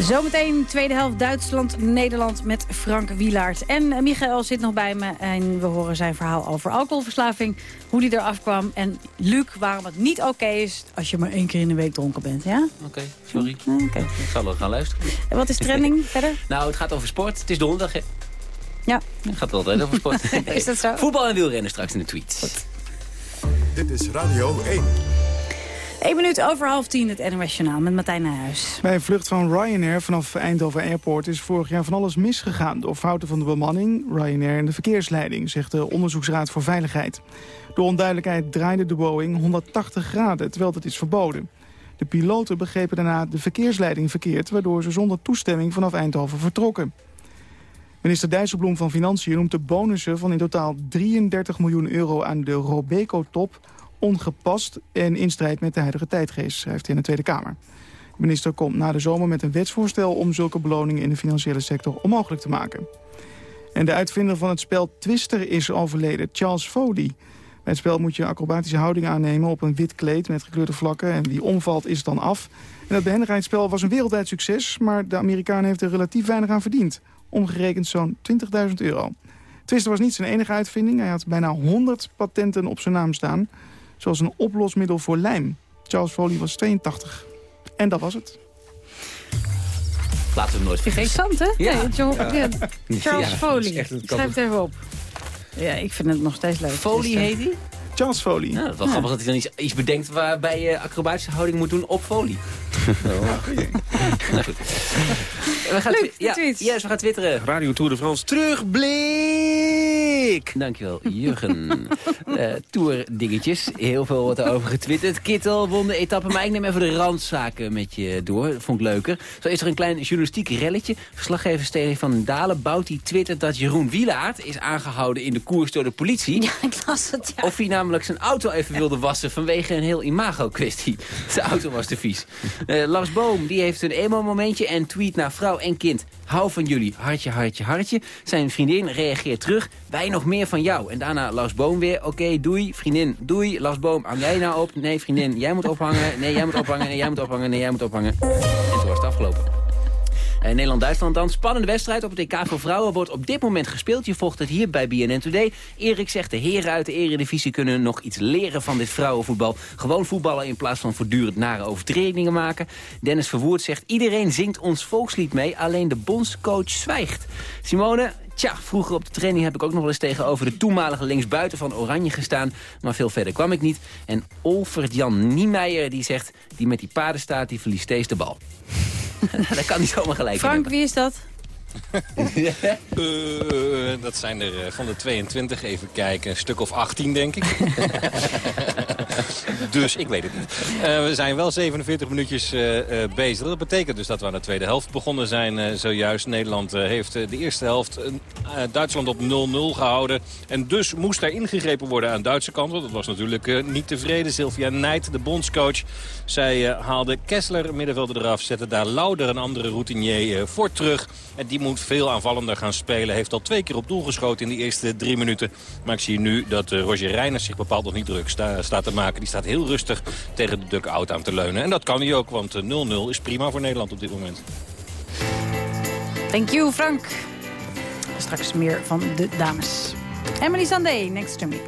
Zometeen tweede helft Duitsland-Nederland met Frank Wielaert. En Michael zit nog bij me en we horen zijn verhaal over alcoholverslaving. Hoe die eraf kwam. En Luc, waarom het niet oké okay is als je maar één keer in de week dronken bent. Ja? Oké, okay, sorry. Okay. Ik zal er gaan luisteren. En wat is trending verder? Nou, het gaat over sport. Het is donderdag, hè? Ja. Het gaat altijd over sport. is dat zo? Voetbal en wielrennen straks in de tweets. Goed. Dit is Radio 1. 1 minuut over half tien, het NOS Journaal met Martijn Nijhuis. Bij een vlucht van Ryanair vanaf Eindhoven Airport is vorig jaar van alles misgegaan... door fouten van de bemanning, Ryanair en de verkeersleiding... zegt de Onderzoeksraad voor Veiligheid. Door onduidelijkheid draaide de Boeing 180 graden, terwijl dat is verboden. De piloten begrepen daarna de verkeersleiding verkeerd... waardoor ze zonder toestemming vanaf Eindhoven vertrokken. Minister Dijsselbloem van Financiën noemt de bonussen van in totaal 33 miljoen euro aan de Robeco-top ongepast en in strijd met de huidige tijdgeest, schrijft hij in de Tweede Kamer. De minister komt na de zomer met een wetsvoorstel om zulke beloningen in de financiële sector onmogelijk te maken. En de uitvinder van het spel Twister is overleden, Charles Foley. Bij het spel moet je acrobatische houding aannemen op een wit kleed met gekleurde vlakken. En wie omvalt is dan af. En dat behendigheidsspel was een wereldwijd succes, maar de Amerikaan heeft er relatief weinig aan verdiend. Omgerekend zo'n 20.000 euro. Twister was niet zijn enige uitvinding. Hij had bijna 100 patenten op zijn naam staan zoals een oplosmiddel voor lijm. Charles Foley was 82. En dat was het. Laten we hem nooit vergeten. Interessant, hè? Ja. Nee, John, Ja. Charles Ja, Foley. Schrijf het even op. Ja, ik vind het nog steeds leuk. Foley heet hij? Charles Foley. Ja, dat is wel grappig dat hij dan iets, iets bedenkt waarbij je acrobatische houding moet doen op folie. Nou, goed. We gaan ja, tweets. yes, we gaan twitteren. Radio Tour de France terugblik. Dankjewel, Jurgen. Eh tour dingetjes. Heel veel wordt erover getwitterd. Kittel won de etappe, maar ik neem even de randzaken met je door. Vond ik leuker. Zo is er een klein journalistiek relletje. Verslaggever Stefan Dalen bouwt die twitter dat Jeroen Wielaert is aangehouden in de koers door de politie. Ja, ik las het, ja. Of hij namelijk zijn auto even wilde wassen vanwege een heel imago-kwestie. Zijn auto was te vies. Eh, Lars Boom die heeft een emo-momentje en tweet naar vrouw en kind. Hou van jullie, hartje, hartje, hartje. Zijn vriendin reageert terug, wij nog meer van jou. En daarna Lars Boom weer, oké, doei, vriendin, doei. Lars Boom, hang jij nou op? Nee, vriendin, jij moet ophangen. Nee, jij moet ophangen, nee, jij moet ophangen, nee, jij moet ophangen. En toen was het afgelopen. Eh, Nederland-Duitsland dan. Spannende wedstrijd op het EK voor vrouwen wordt op dit moment gespeeld. Je volgt het hier bij BNN Today. Erik zegt de heren uit de eredivisie kunnen nog iets leren van dit vrouwenvoetbal. Gewoon voetballen in plaats van voortdurend nare overtredingen maken. Dennis Verwoerd zegt iedereen zingt ons volkslied mee. Alleen de bondscoach zwijgt. Simone, Tja, vroeger op de training heb ik ook nog wel eens tegenover de toenmalige linksbuiten van Oranje gestaan. Maar veel verder kwam ik niet. En Olfert Jan Niemeyer die zegt, die met die paden staat, die verliest steeds de bal. dat kan niet zomaar gelijk Frank, hebben. wie is dat? Eh, dat zijn er eh, van de 22, even kijken, een stuk of 18 denk ik. dus ik weet het niet. Eh, we zijn wel 47 minuutjes bezig. Dat betekent dus dat we aan de tweede helft begonnen zijn zojuist. Nederland heeft de eerste helft Duitsland op 0-0 gehouden. En dus moest er ingegrepen worden aan de Duitse kant. Want dat was natuurlijk niet tevreden. Sylvia Nijt, de bondscoach, zij haalde Kessler middenvelder eraf. Zette daar Lauder, een andere routinier, voor terug. En die moet veel aanvallender gaan spelen. Heeft al twee keer op doel geschoten in die eerste drie minuten. Maar ik zie nu dat eh, Roger Reiners zich bepaald nog niet druk sta- staat te maken. Die staat heel rustig tegen de duck-out aan te leunen. En dat kan hij ook, want eh, 0-0 is prima voor Nederland op dit moment. Thank you, Frank. Straks meer van de dames. Emily Sandé, next to me.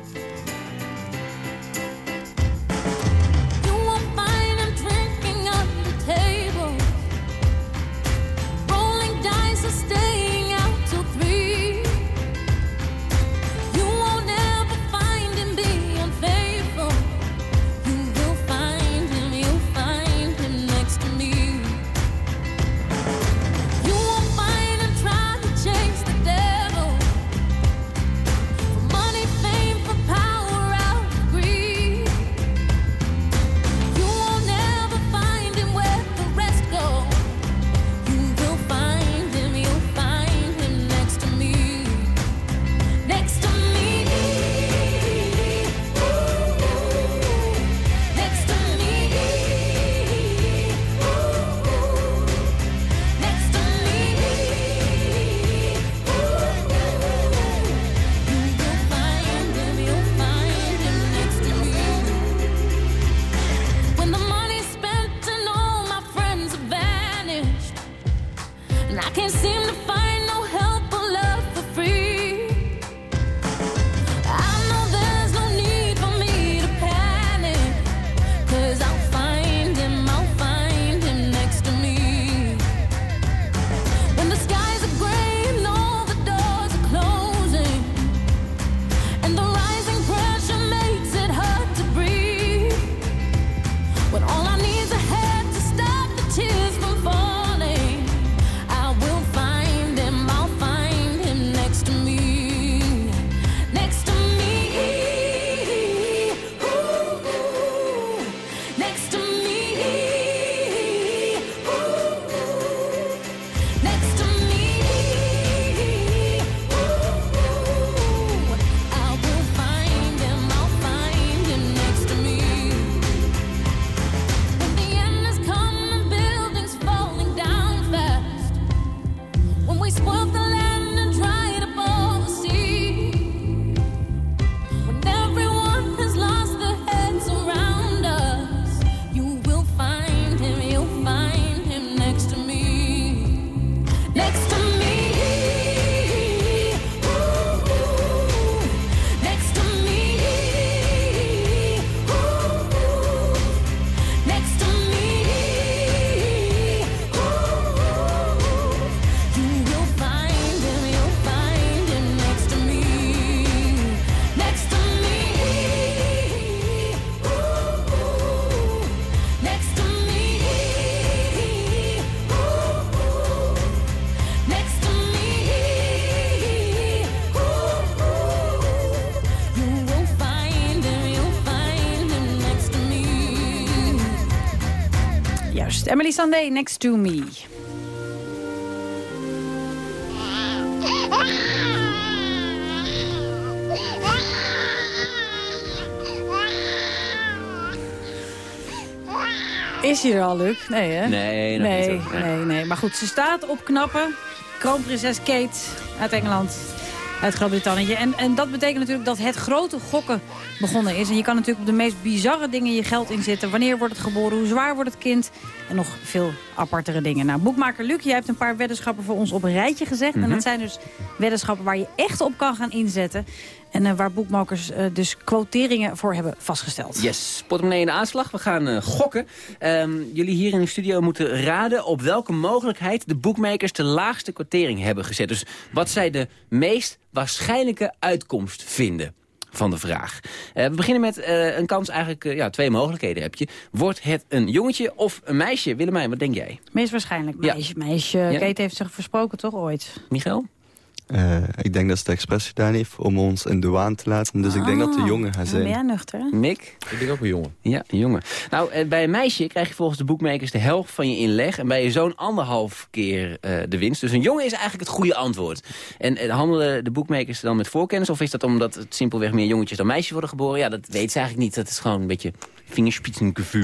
Emily Sandé, Next to Me. Is hij er al, Luc? Nee, hè? Nee, nog nee, niet, hoor. nee, nee. Maar goed, ze staat op knappen. Kroonprinses Kate uit Engeland, uit Groot-Brittannië. En, en dat betekent natuurlijk dat het grote gokken begonnen is. En je kan natuurlijk op de meest bizarre dingen je geld inzetten. Wanneer wordt het geboren? Hoe zwaar wordt het kind? En nog veel apartere dingen. Nou, boekmaker Luc, jij hebt een paar weddenschappen voor ons op een rijtje gezegd. En Mhm. dat zijn dus weddenschappen waar je echt op kan gaan inzetten. En eh, waar boekmakers eh, dus quoteringen voor hebben vastgesteld. Yes, portemonnee in de aanslag. We gaan eh, gokken. Ehm, jullie hier in de studio moeten raden op welke mogelijkheid de boekmakers de laagste kwartering hebben gezet. Dus wat zij de meest waarschijnlijke uitkomst vinden van de vraag. We beginnen met een kans eigenlijk, ja, twee mogelijkheden heb je. Wordt het een jongetje of een meisje? Willemijn, wat denk jij? Meest waarschijnlijk Ja. meisje. meisje. Ja. Kate heeft zich versproken toch ooit? Michael? Eh, ik denk dat ze het expres gedaan heeft om ons in de waan te laten. Dus ik denk dat de Ah. jongen gaat zijn. nuchter, hè? Mick? Ik denk ook een jongen. Ja, een jongen. Nou, eh, bij een meisje krijg je volgens de boekmakers de helft van je inleg... en bij je zoon anderhalf keer eh, de winst. Dus een jongen is eigenlijk het goede antwoord. En handelen de boekmakers dan met voorkennis... of is dat omdat het simpelweg meer jongetjes dan meisjes worden geboren? Ja, dat weet ze eigenlijk niet. Dat is gewoon een beetje vingerspitsengevoel.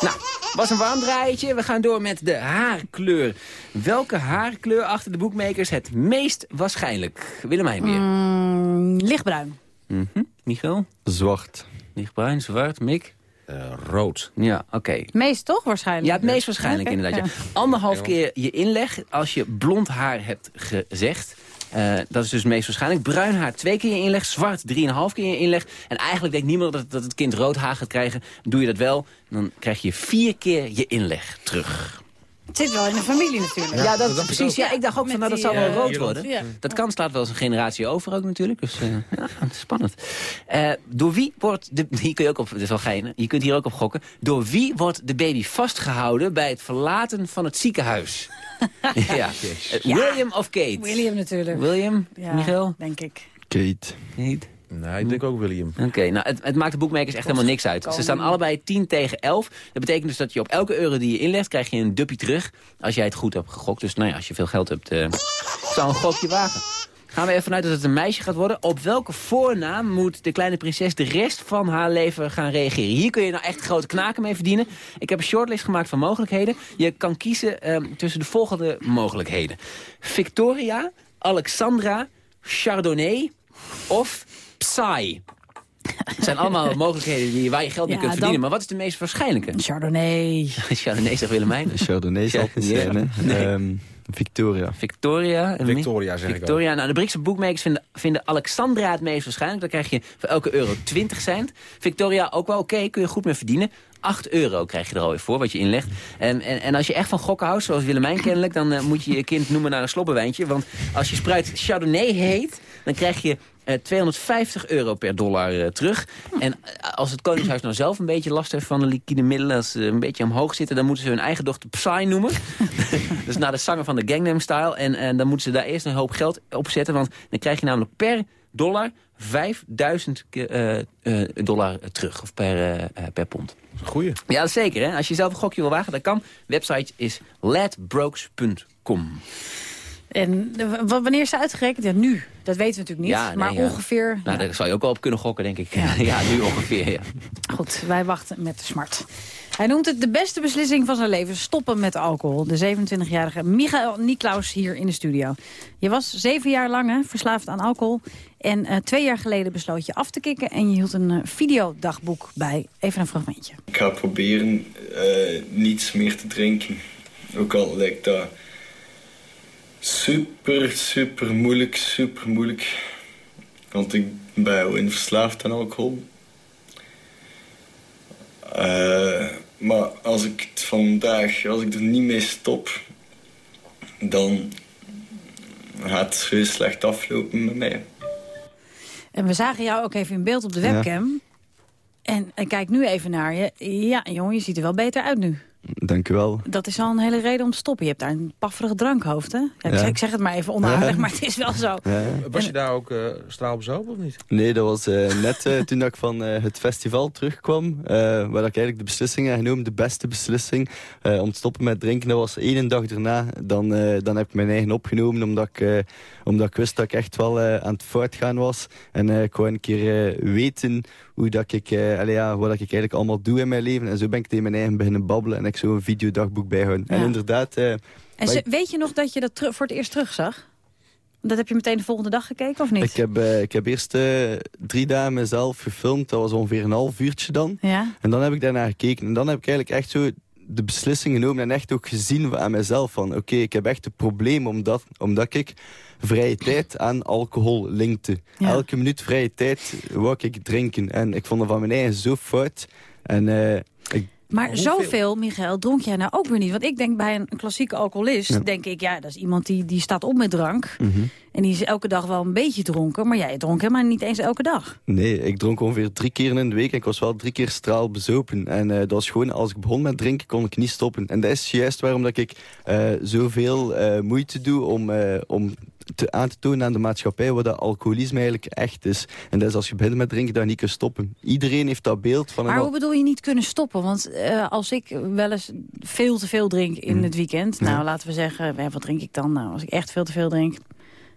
Nou, was een warm draaitje. We gaan door met de haarkleur. Welke haarkleur achter de boekmakers het meest waarschijnlijk? Willemijn weer. Mm, lichtbruin. Mhm. Michael? Zwart. Lichtbruin, zwart. Mick? Eh, rood. Ja, oké. Meest toch waarschijnlijk? Ja, het meest waarschijnlijk inderdaad. Ja. Anderhalf keer je inleg als je blond haar hebt gezegd. Eh, dat is dus het meest waarschijnlijk. Bruin haar twee keer je inleg, zwart drieënhalf keer je inleg. En eigenlijk denkt niemand dat, dat het kind rood haar gaat krijgen. Doe je dat wel, dan krijg je vier keer je inleg terug. Het zit wel in de familie natuurlijk. Ja, dat, precies. Ja, ik dacht ook van, nou, dat zal wel eh, rood worden. Ja. Dat kan slaat wel eens een generatie over ook natuurlijk. Dus eh, ja, spannend. Eh, door wie wordt de... Hier kun je ook op... Dat is wel gein, Je kunt hier ook op gokken. Door wie wordt de baby vastgehouden bij het verlaten van het ziekenhuis? ja. William of Kate? William natuurlijk. William? Ja, Michael? denk ik. Kate. Kate? Nee, ik denk ook William. Oké, nou, het, het maakt de boekmakers echt helemaal niks uit. Ze staan allebei 10 tegen 11. Dat betekent dus dat je op elke euro die je inlegt... krijg je een duppie terug als jij het goed hebt gegokt. Dus nou ja, als je veel geld hebt, eh zou een gokje wagen. Gaan we even vanuit dat het een meisje gaat worden. Op welke voornaam moet de kleine prinses de rest van haar leven gaan reageren? Hier kun je nou echt grote knaken mee verdienen. Ik heb een shortlist gemaakt van mogelijkheden. Je kan kiezen eh, tussen de volgende mogelijkheden. Victoria, Alexandra, Chardonnay of Psy. Het zijn allemaal mogelijkheden die, waar je geld mee Ja, kunt dan- verdienen. Maar wat is de meest waarschijnlijke? Chardonnay. Chardonnay, zegt Willemijn. Chardonnay zal het niet zijn? Nee. Ehm, Victoria. Victoria. Victoria zeg ik Victoria. Nou, de Britse boekmakers vinden, vinden Alexandra het meest waarschijnlijk. Dan krijg je voor elke euro 20 cent. Victoria ook wel oké, kun je goed mee verdienen. 8 euro krijg je er alweer voor, wat je inlegt. En, en, en als je echt van gokken houdt, zoals Willemijn kennelijk... dan eh, moet je je kind noemen naar een slobbenwijntje. Want als je spruit Chardonnay heet, dan krijg je... eh, 250 euro per dollar eh, terug. En eh, als het Koningshuis nou zelf een beetje last heeft van de liquide middelen... als ze een beetje omhoog zitten, dan moeten ze hun eigen dochter Psy noemen. dus naar de zanger van de Gangnam Style. En, en dan moeten ze daar eerst een hoop geld op zetten. Want dan krijg je namelijk per dollar 5000 ke- eh, eh, dollar terug. Of per, eh, eh, per pond. Goeie. Ja, dat is zeker. Hè? Als je zelf een gokje wil wagen, dat kan. Website is ladbrokes.com. En wanneer is ze uitgerekend? Ja, nu. Dat weten we natuurlijk niet. Ja, nee, maar ja. ongeveer... Nou, daar zou je ook wel op kunnen gokken, denk ik. Ja, nu ongeveer, ja. Goed, wij wachten met de smart. Hij noemt het de beste beslissing van zijn leven. Stoppen met alcohol. De 27-jarige Michael Niklaus hier in de studio. Je was zeven jaar lang hè, verslaafd aan alcohol. En eh, twee jaar geleden besloot je af te kicken. En je hield een eh, videodagboek bij. Even een fragmentje. Ik ga proberen eh, niets meer te drinken. Ook al lijkt dat super, super moeilijk, super moeilijk. Want ik ben gewoon verslaafd aan alcohol. Eh, maar als ik het vandaag, als ik er niet mee stop, dan gaat het heel slecht aflopen met mij. En we zagen jou ook even in beeld op de Ja. webcam. En ik kijk nu even naar je. Ja, jongen, je ziet er wel beter uit nu. Dank u wel. Dat is al een hele reden om te stoppen. Je hebt daar een pafferig drankhoofd, hè? Ja, ik, Ja. zeg, ik zeg het maar even onaardig, Ja. maar het is wel zo. Was je daar ook uh, straalbezopen of niet? Nee, dat was eh, net eh, toen dat ik van eh, het festival terugkwam. eh, waar ik eigenlijk de beslissing heb genomen, de beste beslissing. eh, om te stoppen met drinken, dat was één dag daarna. Dan, eh, dan heb ik mijn eigen opgenomen, omdat ik, eh, omdat ik wist dat ik echt wel eh, aan het fout gaan was. En eh, ik wou een keer weten hoe dat ik, eh, allee, ja, wat ik eigenlijk allemaal doe in mijn leven. En zo ben ik tegen mijn eigen beginnen babbelen en ik zo een videodagboek bijhouden. En Ja. inderdaad... eh, En maar ze- ik- weet je nog dat je dat voor het eerst terugzag? Dat heb je meteen de volgende dag gekeken, of niet? Ik heb, eh, ik heb eerst eh, drie dagen mezelf gefilmd. Dat was ongeveer een half uurtje dan. Ja. En dan heb ik daarnaar gekeken. En dan heb ik eigenlijk echt zo de beslissing genomen en echt ook gezien aan mezelf van... oké, ik heb echt een probleem omdat, omdat ik vrije tijd aan alcohol linkte. Ja. Elke minuut vrije tijd wou ik drinken. En ik vond dat van mijn eigen zo fout. En Maar zoveel, Michael, dronk jij nou ook weer niet? Want ik denk bij een, een klassieke alcoholist, Ja. denk ik, ja, dat is iemand die, die staat op met drank. Mhm. En die is elke dag wel een beetje dronken. Maar jij dronk helemaal niet eens elke dag. Nee, ik dronk ongeveer drie keer in de week en ik was wel drie keer straal bezopen. En eh, dat was gewoon, als ik begon met drinken, kon ik niet stoppen. En dat is juist waarom dat ik eh, zoveel eh, moeite doe om, om te, aan te tonen aan de maatschappij wat dat alcoholisme eigenlijk echt is. En dat is als je begint met drinken, dat je niet kunt stoppen. Iedereen heeft dat beeld van. Maar hoe bedoel je niet kunnen stoppen? Want eh, als ik wel eens veel te veel drink in Mhm. het weekend... nou, laten we zeggen, wat drink ik dan? Nou, als ik echt veel te veel drink,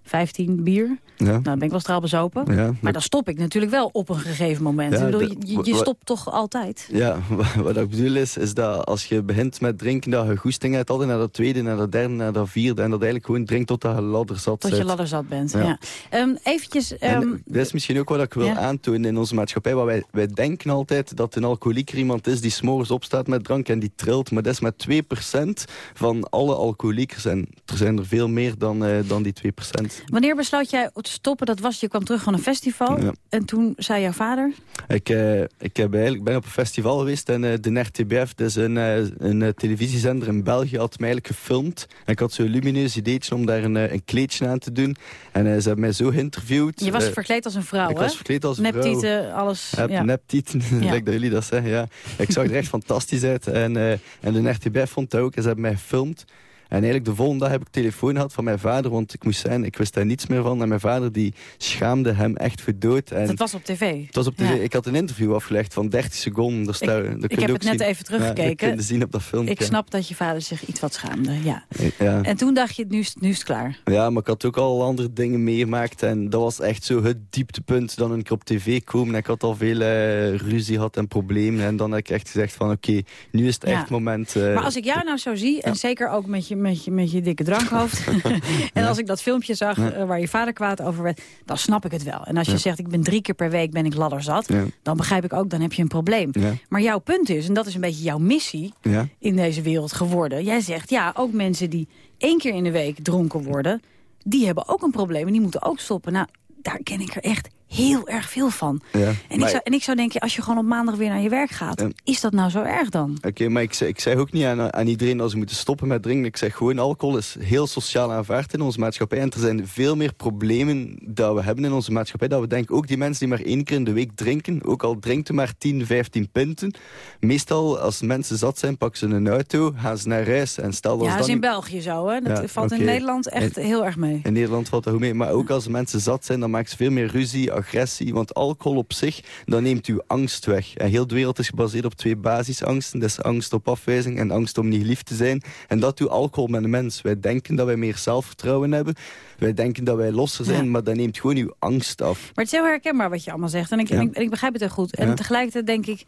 15 bier... Ja. Nou, dan ben ik wel straalbezopen. Ja, maar dat- dan stop ik natuurlijk wel op een gegeven moment. Ja, bedoel, je, je, stopt toch altijd? Ja, wa- wat ik bedoel is, is dat als je begint met drinken, dat je goesting hebt altijd naar dat tweede, naar dat derde, naar dat vierde. En dat eigenlijk gewoon drinkt totdat je ladder zat Tot je zit. ladder zat bent, Ja. Ehm, eventjes... En ehm, dat is misschien ook wat ik wil aantonen in onze maatschappij. Want wij, wij denken altijd dat een alcoholieker iemand is die s'morgens opstaat met drank en die trilt. Maar dat is maar 2% van alle alcoholiekers. En er zijn er veel meer dan, eh, dan die 2%. Wanneer besloot jij te stoppen? Dat was, je kwam terug van een festival. Ja. En toen zei jouw vader... Ik, eh, ik heb eigenlijk, ben op een festival geweest en eh, de RTBF, dat is een, eh, een televisiezender in België, had mij eigenlijk gefilmd. En ik had zo'n lumineus ideetje om daar een, een kleedje aan te doen. En ze hebben mij zo geïnterviewd. Je was verkleed als een vrouw, ik hè? was verkleed als een vrouw. Neptieten, alles. Ja. neptieten, Ja. dat jullie dat zeggen, ja. Ik zag er echt fantastisch uit. En, en de RTBF vond dat ook. En ze hebben mij gefilmd. En eigenlijk de volgende dag heb ik telefoon gehad van mijn vader. Want ik moest zijn, ik wist daar niets meer van. En mijn vader die schaamde hem echt voor dood. En Dat was op tv. het was op tv. Ja. Ik had een interview afgelegd van 30 seconden. Daar sta, dat kun je heb het net zien. even teruggekeken. Ja, zien op dat filmpje. Ik snap dat je vader zich iets wat schaamde, ja. Ja. En toen dacht je, nu is, nu is het klaar. Ja, maar ik had ook al andere dingen meegemaakt. En dat was echt zo het dieptepunt. Dan een keer op tv komen. En ik had al veel eh, ruzie gehad en problemen. En dan heb ik echt gezegd van oké, nu is het echt moment. eh, Maar als ik jou nou zo zie, en zeker ook met je, met je, met je dikke drankhoofd... en als ik dat filmpje zag eh, waar je vader kwaad over werd... dan snap ik het wel. En als je zegt, ik ben drie keer per week ben ik ladderzat... Dan begrijp ik ook, dan heb je een probleem. Maar jouw punt is, en dat is een beetje jouw missie... In deze wereld geworden. Jij zegt, ja, ook mensen die één keer in de week dronken worden... die hebben ook een probleem en die moeten ook stoppen. Nou, daar ken ik er echt heel erg veel van. Ja. En, ik zou, en ik zou denken, als je gewoon op maandag weer naar je werk gaat... Is dat nou zo erg dan? Oké, maar ik zeg, ik zeg ook niet aan, aan iedereen dat ze moeten stoppen met drinken. Ik zeg gewoon, alcohol is heel sociaal aanvaard in onze maatschappij. En er zijn veel meer problemen dat we hebben in onze maatschappij. Dat we denken, ook die mensen die maar één keer in de week drinken, ook al drinken maar 10, 15 punten. Meestal, als mensen zat zijn, pakken ze een auto, gaan ze naar huis. En stel dat Ja, ze dat is in België zo, hè? Dat Ja, valt in. Nederland echt En- heel erg mee. In Nederland valt dat goed mee. Maar ook als mensen zat zijn, dan maken ze veel meer ruzie, agressie. Want alcohol op zich, dan neemt uw angst weg. En heel de wereld is gebaseerd op twee basisangsten. Dat is angst op afwijzing en angst om niet geliefd te zijn. En dat doet alcohol met een mens. Wij denken dat wij meer zelfvertrouwen hebben. Wij denken dat wij losser zijn, Ja. maar dat neemt gewoon uw angst af. Maar het is heel herkenbaar wat je allemaal zegt. En ik, Ja. en ik, en ik begrijp het heel goed. En Ja. tegelijkertijd denk ik...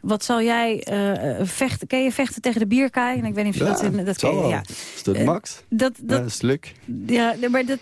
Wat zal jij eh, eh, vechten? Ken je vechten tegen de bierkaai? En ik weet niet of je dat... In, dat zal ken je, wel. ja. Is dat Eh, max? Dat, Ja, dat, dat is leuk. Ja, maar dat,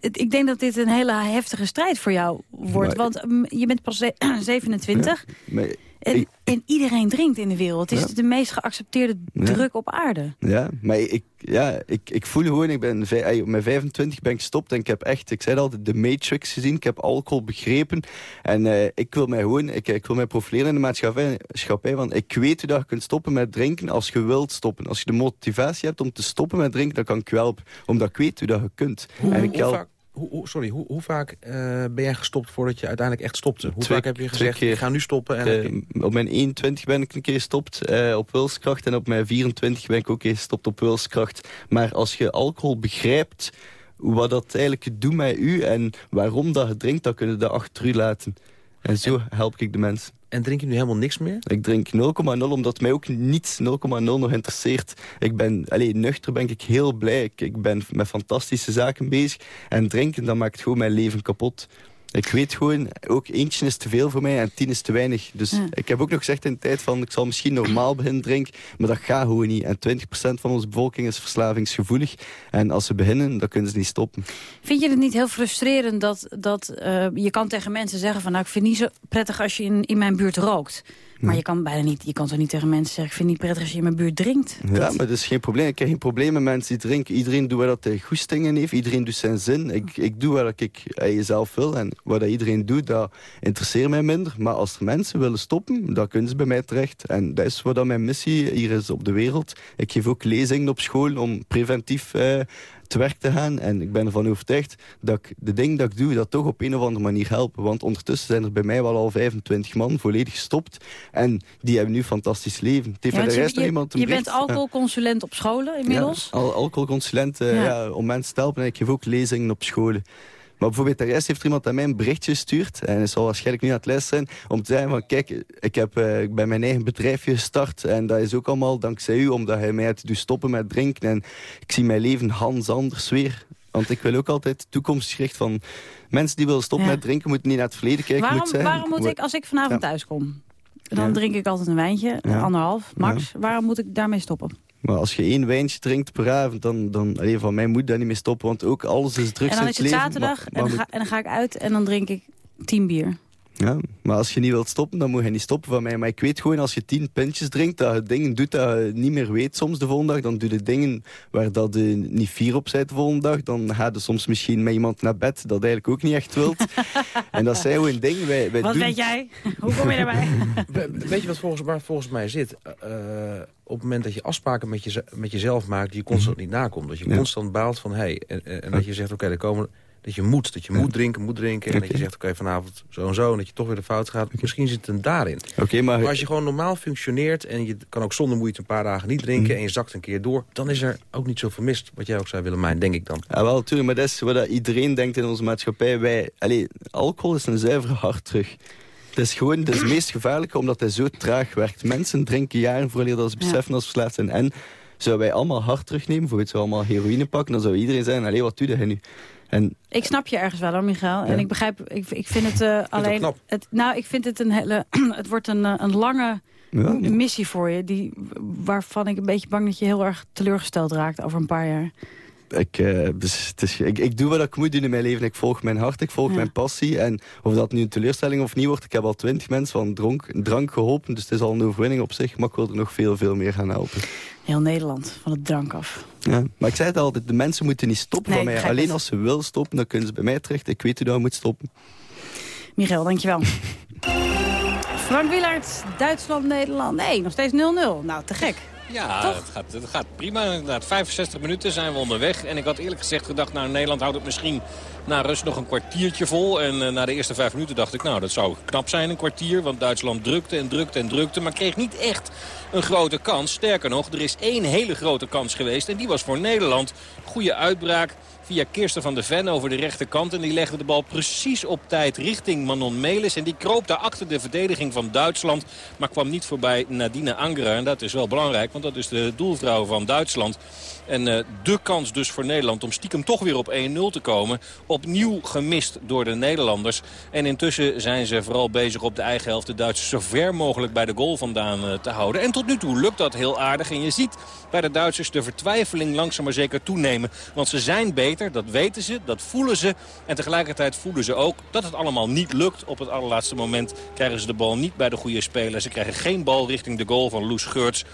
ik denk dat dit een hele heftige strijd voor jou wordt. Maar- want mm, je bent pas ze- 27 Maar en, en iedereen drinkt in de wereld. Het is Ja. de meest geaccepteerde Ja. druk op aarde. Ja, maar ik, ja, ik, ik voel gewoon, ik ben op mijn 25 ben ik gestopt en ik heb echt, ik zei het altijd, de Matrix gezien. Ik heb alcohol begrepen en eh, ik wil mij gewoon, ik, ik wil mij profileren in de maatschappij, want ik weet hoe dat je kunt stoppen met drinken als je wilt stoppen. Als je de motivatie hebt om te stoppen met drinken, dan kan ik je helpen, omdat ik weet hoe dat je kunt. Hoe, en hoe ik help- vaak, hoe, hoe- sorry, hoe, hoe vaak eh, ben jij gestopt voordat je uiteindelijk echt stopte? Hoe Twee- vaak heb je gezegd, keer. ik ga nu stoppen? En Eh, op mijn 21 ben ik een keer gestopt eh, op wilskracht. En op mijn 24 ben ik ook een keer gestopt op wilskracht. Maar als je alcohol begrijpt, wat dat eigenlijk doet met u... en waarom dat je drinkt, dan kun je dat achter u laten. En zo help ik de mensen. En drink je nu helemaal niks meer? Ik drink 0,0, omdat mij ook niets 0,0 nog interesseert. Ik ben, alleen nuchter ben ik heel blij. Ik, ik ben met fantastische zaken bezig. En drinken, dat maakt gewoon mijn leven kapot. Ik weet gewoon, ook eentje is te veel voor mij en tien is te weinig. Dus Ja. ik heb ook nog gezegd in de tijd van, ik zal misschien normaal beginnen drinken, maar dat gaat gewoon niet. En 20% van onze bevolking is verslavingsgevoelig. En als ze beginnen, dan kunnen ze niet stoppen. Vind je het niet heel frustrerend dat, dat eh, je kan tegen mensen zeggen van... nou, ik vind het niet zo prettig als je in, in mijn buurt rookt. Maar je kan bijna niet, je kan toch niet tegen mensen zeggen... ik vind het niet prettig als je in mijn buurt drinkt. Ja, maar dat is geen probleem. Ik heb geen probleem met mensen die drinken. Iedereen doet wat hij goestingen heeft. Iedereen doet zijn zin. Ik, ik doe wat ik eh, zelf wil. En wat dat iedereen doet, dat interesseert mij minder. Maar als er mensen willen stoppen, dan kunnen ze bij mij terecht. En dat is wat mijn missie hier is op de wereld. Ik geef ook lezingen op school om preventief eh, te werk te gaan. En ik ben ervan overtuigd dat ik de dingen dat ik doe, dat toch op een of andere manier helpen. Want ondertussen zijn er bij mij wel al 25 man volledig gestopt. En die hebben nu een fantastisch leven. Het heeft Ja, bij de rest je nog iemand je bent alcoholconsulent op scholen inmiddels. Ja, al alcoholconsulent ja. om mensen te helpen. En ik geef ook lezingen op scholen. Maar bijvoorbeeld, de rest heeft er iemand aan mij een berichtje gestuurd. En hij zal waarschijnlijk nu aan het luisteren zijn. Om te zeggen van, kijk, ik heb ik ben mijn eigen bedrijfje gestart. En dat is ook allemaal dankzij u. Omdat hij mij heeft doen stoppen met drinken. En ik zie mijn leven Hans anders weer. Want ik wil ook altijd toekomstgericht van... Mensen die willen stoppen Ja. met drinken, moeten niet naar het verleden kijken. waarom, moet zeggen, waarom moet ik, als ik vanavond Ja. thuis kom... dan Ja. drink ik altijd een wijntje, anderhalf, max. Waarom moet ik daarmee stoppen? Maar als je één wijntje drinkt per avond, dan, dan alleen van mij moet dat niet meer stoppen. Want ook alles is drugs en dan is het zaterdag maar- en, dan ga, en dan ga ik uit en dan drink ik tien bier. Ja, maar als je niet wilt stoppen, dan moet je niet stoppen van mij. Maar ik weet gewoon, als je tien pintjes drinkt, dat je dingen doet dat je niet meer weet soms de volgende dag. Dan doe je dingen waar dat je niet fier op bent de volgende dag. Dan ga je soms misschien met iemand naar bed dat eigenlijk ook niet echt wilt. en dat zijn gewoon dingen. Wij, wij Wat doen... weet jij? Hoe kom je daarbij? We- Weet je wat volgens, waar het volgens mij zit? Eh, op het moment dat je afspraken met, je, met jezelf maakt... die je constant niet nakomt. Dat je Ja. constant baalt van... Hey, en, en en dat je zegt, oké, er komen... Dat je moet, dat je moet drinken, moet drinken. En dat je Oké. zegt, oké, vanavond zo en zo. En dat je toch weer de fout gaat. Misschien zit het hem daarin. Oké, maar... Maar als je gewoon normaal functioneert... en je kan ook zonder moeite een paar dagen niet drinken... Mhm. en je zakt een keer door... dan is er ook niet zo vermist. Wat jij ook zei, Willemijn, denk ik dan. Ja, wel, natuurlijk, maar dat is wat dat iedereen denkt in onze maatschappij. Wij, allee, alcohol is een zuivere harddrug. Het is gewoon het is het meest gevaarlijke omdat hij zo traag werkt. Mensen drinken jaren voordat dat ze beseffen als ze verslaafd zijn. En zouden wij allemaal hard terugnemen, bijvoorbeeld zou allemaal heroïne pakken, dan zou iedereen zeggen, allee, wat doe je nu? En Ik snap je ergens wel hoor, Michael. En ik begrijp, ik, ik vind het eh, alleen... Het, nou, ik vind het een hele... het wordt een, eh, een lange Ja. missie voor je. Die, waarvan ik een beetje bang dat je heel erg teleurgesteld raakt over een paar jaar. ik, eh, dus het is, ik, ik doe wat ik moet doen in mijn leven. Ik volg mijn hart, ik volg Ja. mijn passie. En of dat nu een teleurstelling of niet wordt, ik heb al twintig mensen van dronk, drank geholpen. Dus het is al een overwinning op zich, maar ik wil er nog veel, veel meer gaan helpen. Heel Nederland, van het drank af. Ja, maar ik zei het altijd, de mensen moeten niet stoppen Nee, van mij. Alleen als ze wil stoppen, dan kunnen ze bij mij terecht. Ik weet hoe dat moet stoppen. Michael, dankjewel. Frank Wielaert, Duitsland, Nederland. Nee, nog steeds 0-0. Nou, te gek. Ja, het gaat, het gaat prima. Inderdaad, 65 minuten zijn we onderweg. En ik had eerlijk gezegd gedacht, nou Nederland houdt het misschien na rust nog een kwartiertje vol. En eh, na de eerste vijf minuten dacht ik, nou dat zou knap zijn, een kwartier. Want Duitsland drukte en drukte en drukte. Maar kreeg niet echt een grote kans. Sterker nog, er is één hele grote kans geweest. En die was voor Nederland. Goede uitbraak via Kirsten van de Ven over de rechterkant. En die legde de bal precies op tijd richting Manon Melis. En die kroop daar achter de verdediging van Duitsland. Maar kwam niet voorbij Nadine Angera. En dat is wel belangrijk, want dat is de doelvrouw van Duitsland. En eh, de kans dus voor Nederland om stiekem toch weer op 1-0 te komen. Opnieuw gemist door de Nederlanders. En intussen zijn ze vooral bezig op de eigen helft de Duitsers zo ver mogelijk bij de goal vandaan eh, te houden. En tot nu toe lukt dat heel aardig. En je ziet bij de Duitsers de vertwijfeling langzaam maar zeker toenemen. Want ze zijn beter, dat weten ze, dat voelen ze. En tegelijkertijd voelen ze ook dat het allemaal niet lukt. Op het allerlaatste moment krijgen ze de bal niet bij de goede speler. Ze krijgen geen bal richting de goal van Loes Geurts.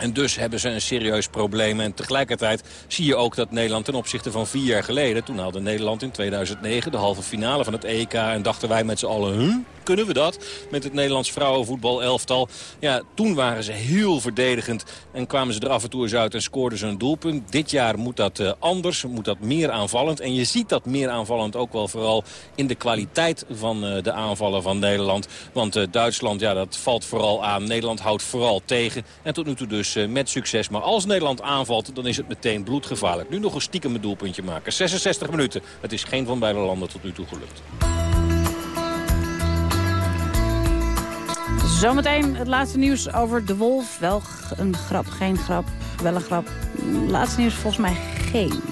En dus hebben ze een serieus probleem. En tegelijkertijd zie je ook dat Nederland ten opzichte van vier jaar geleden... toen haalde Nederland in 2009 de halve finale van het EK... en dachten wij met z'n allen, kunnen we dat met het Nederlands vrouwenvoetbal elftal. Ja, toen waren ze heel verdedigend en kwamen ze er af en toe eens uit en scoorden ze een doelpunt. Dit jaar moet dat uh, anders, moet dat meer aanvallend. En je ziet dat meer aanvallend ook wel vooral in de kwaliteit van uh, de aanvallen van Nederland. Want uh, Duitsland, ja, dat valt vooral aan. Nederland houdt vooral tegen. En tot nu toe dus met succes. Maar als Nederland aanvalt, dan is het meteen bloedgevaarlijk. Nu nog een stiekem een doelpuntje maken. 66 minuten. Het is geen van beide landen tot nu toe gelukt. Zometeen het laatste nieuws over de wolf. Wel een grap, geen grap, wel een grap. Laatste nieuws volgens mij geen.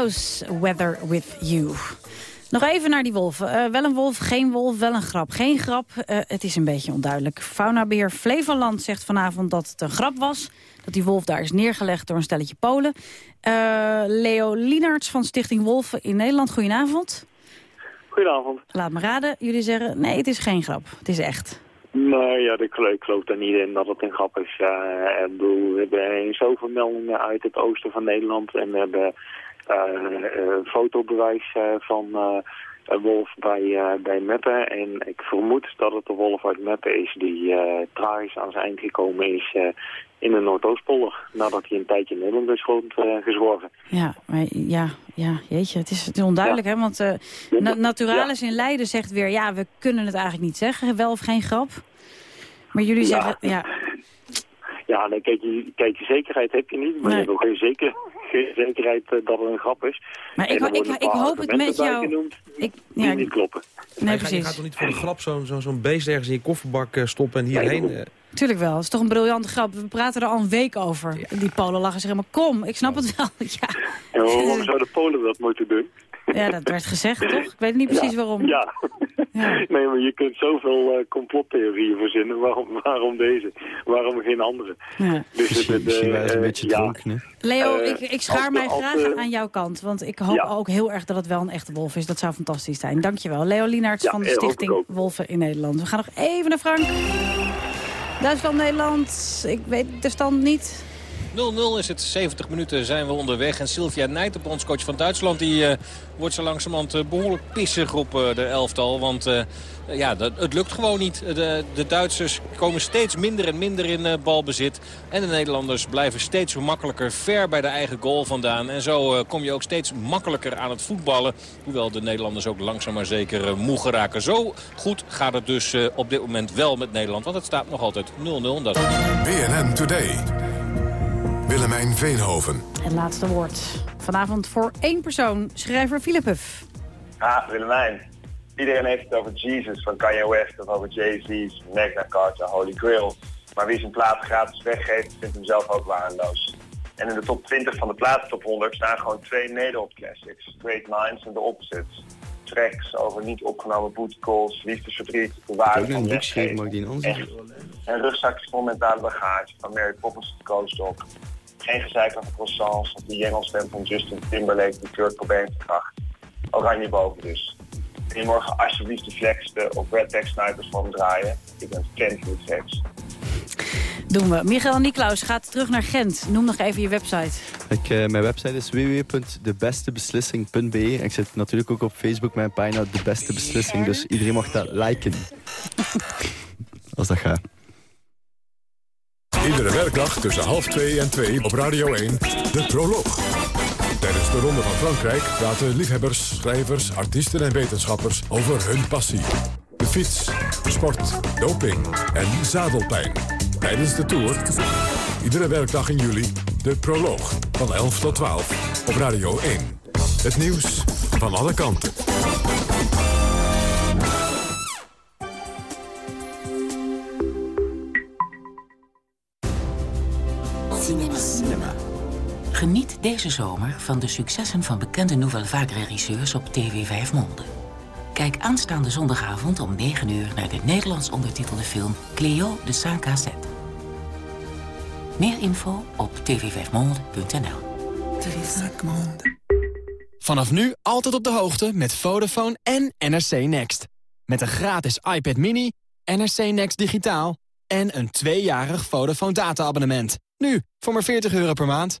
House, Weather With You. Nog even naar die wolven. Uh, wel een wolf, geen wolf, wel een grap. Geen grap, uh, het is een beetje onduidelijk. Faunabeheer Flevoland zegt vanavond dat het een grap was. Dat die wolf daar is neergelegd door een stelletje Polen. Uh, Leo Lienarts van Stichting Wolven in Nederland, goedenavond. Goedenavond. Laat me raden, jullie zeggen nee, het is geen grap. Het is echt. Nee, ja, ik, geloof er niet in dat het een grap is. Ik bedoel, we hebben zoveel meldingen uit het oosten van Nederland en we hebben fotobewijs van een wolf bij, bij Meppen. En ik vermoed dat het de wolf uit Meppen is die tragisch aan zijn eind gekomen is in de Noordoostpolder. Nadat hij een tijdje in Nederland is rondgezworven. ja, maar ja, ja, jeetje, het is, het is onduidelijk hè, want na Naturalis in Leiden zegt weer... ja, we kunnen het eigenlijk niet zeggen, wel of geen grap. Maar jullie zeggen, ja... Ja, dan kijk je, kijk je zekerheid heb je niet, maar je hebt ook geen, zeker, geen zekerheid uh, dat het een grap is. Maar ik, ik, ik, hoop het met jou... Genoemd, ik, die ja, niet kloppen. Nee, je, precies. gaat toch niet voor de grap zo'n zo, zo beest ergens in je kofferbak uh, stoppen en hierheen... Nee, Tuurlijk wel. Het is toch een briljante grap. We praten er al een week over. Die Polen lachen zich helemaal, kom, ik snap het wel. Ja, Ja, maar waarom zouden Polen dat moeten doen? Ja dat werd gezegd, toch? Ik weet niet precies Ja, waarom. Ja. Nee, maar je kunt zoveel eh, complottheorieën verzinnen. Waarom, waarom deze? Waarom geen andere? Ja. Dus het, het, Misschien ze een eh, beetje ja. dronken, hè? Leo, Eh, ik, ik schaar als- mij als, graag eh, aan jouw kant. Want ik hoop Ja. ook heel erg dat het wel een echte wolf is. Dat zou fantastisch zijn. Dankjewel. Leo Lienarts Ja, van de eh, Stichting. Wolven in Nederland. We gaan nog even naar Frank. Duitsland-Nederland. Ik weet de stand niet. 0-0 is het, 70 minuten zijn we onderweg. En Sylvia Nijt, de bondscoach van Duitsland... die eh, wordt zo langzamerhand eh, behoorlijk pissig op eh, de elftal. Want ja, dat, het lukt gewoon niet. De, de Duitsers komen steeds minder en minder in balbezit. En de Nederlanders blijven steeds makkelijker ver bij de eigen goal vandaan. En zo kom je ook steeds makkelijker aan het voetballen. Hoewel de Nederlanders ook langzaam maar zeker moe geraken. Zo goed gaat het dus op dit moment wel met Nederland. Want het staat nog altijd 0-0. Dat... BNN Today. Willemijn Veenhoven. Het laatste woord. Vanavond voor één persoon. Schrijver Philip Huff. Ah, Willemijn. Iedereen heeft het over Jesus van Kanye West of over Jay-Z's, Magna Carta, Holy Grail. Maar wie zijn platen gratis weggeeft, vindt hem zelf ook waardeloos. En in de top 20 van de platentop 100 staan gewoon twee Nederland classics. Great Minds en The Opposites. Tracks over niet opgenomen boetecalls, liefdesverdriet, de Ik waarde van weggeven. En, en rugzakjes vol mentale bagage van Mary Poppins de Coastdog. Geen gezeik over croissants of de jengelstem van Justin Timberlake die Kurt Cobain verkracht. Oranje boven dus. Kun je morgen alsjeblieft de of redback snipers me draaien? Ik ben fan van de flex. Doen we. Michael Niklaus gaat terug naar Gent. Noem nog even je website. Ik, eh, mijn website is www.debestebeslissing.be. Ik zit natuurlijk ook op Facebook met een pagina De Beste Beslissing. Dus iedereen mag dat liken. Als dat gaat. Iedere werkdag tussen half twee en twee op Radio 1. De Proloog. Tijdens de Ronde van Frankrijk praten liefhebbers, schrijvers, artiesten en wetenschappers over hun passie. De fiets, sport, doping en zadelpijn. Tijdens de Tour. Iedere werkdag in juli. De Proloog. Van 11 tot 12 op Radio 1. Het nieuws van alle kanten. Geniet deze zomer van de successen van bekende Nouvelle Vague-regisseurs op TV 5 Monde. Kijk aanstaande zondagavond om 9 uur naar de Nederlands ondertitelde film Cléo de Saint-Cassette. Meer info op tv5monde.nl. Vanaf nu altijd op de hoogte met Vodafone en NRC Next. Met een gratis iPad mini, NRC Next digitaal en een tweejarig Vodafone data-abonnement. Nu, voor maar 40 euro per maand.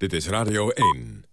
Dit is Radio 1.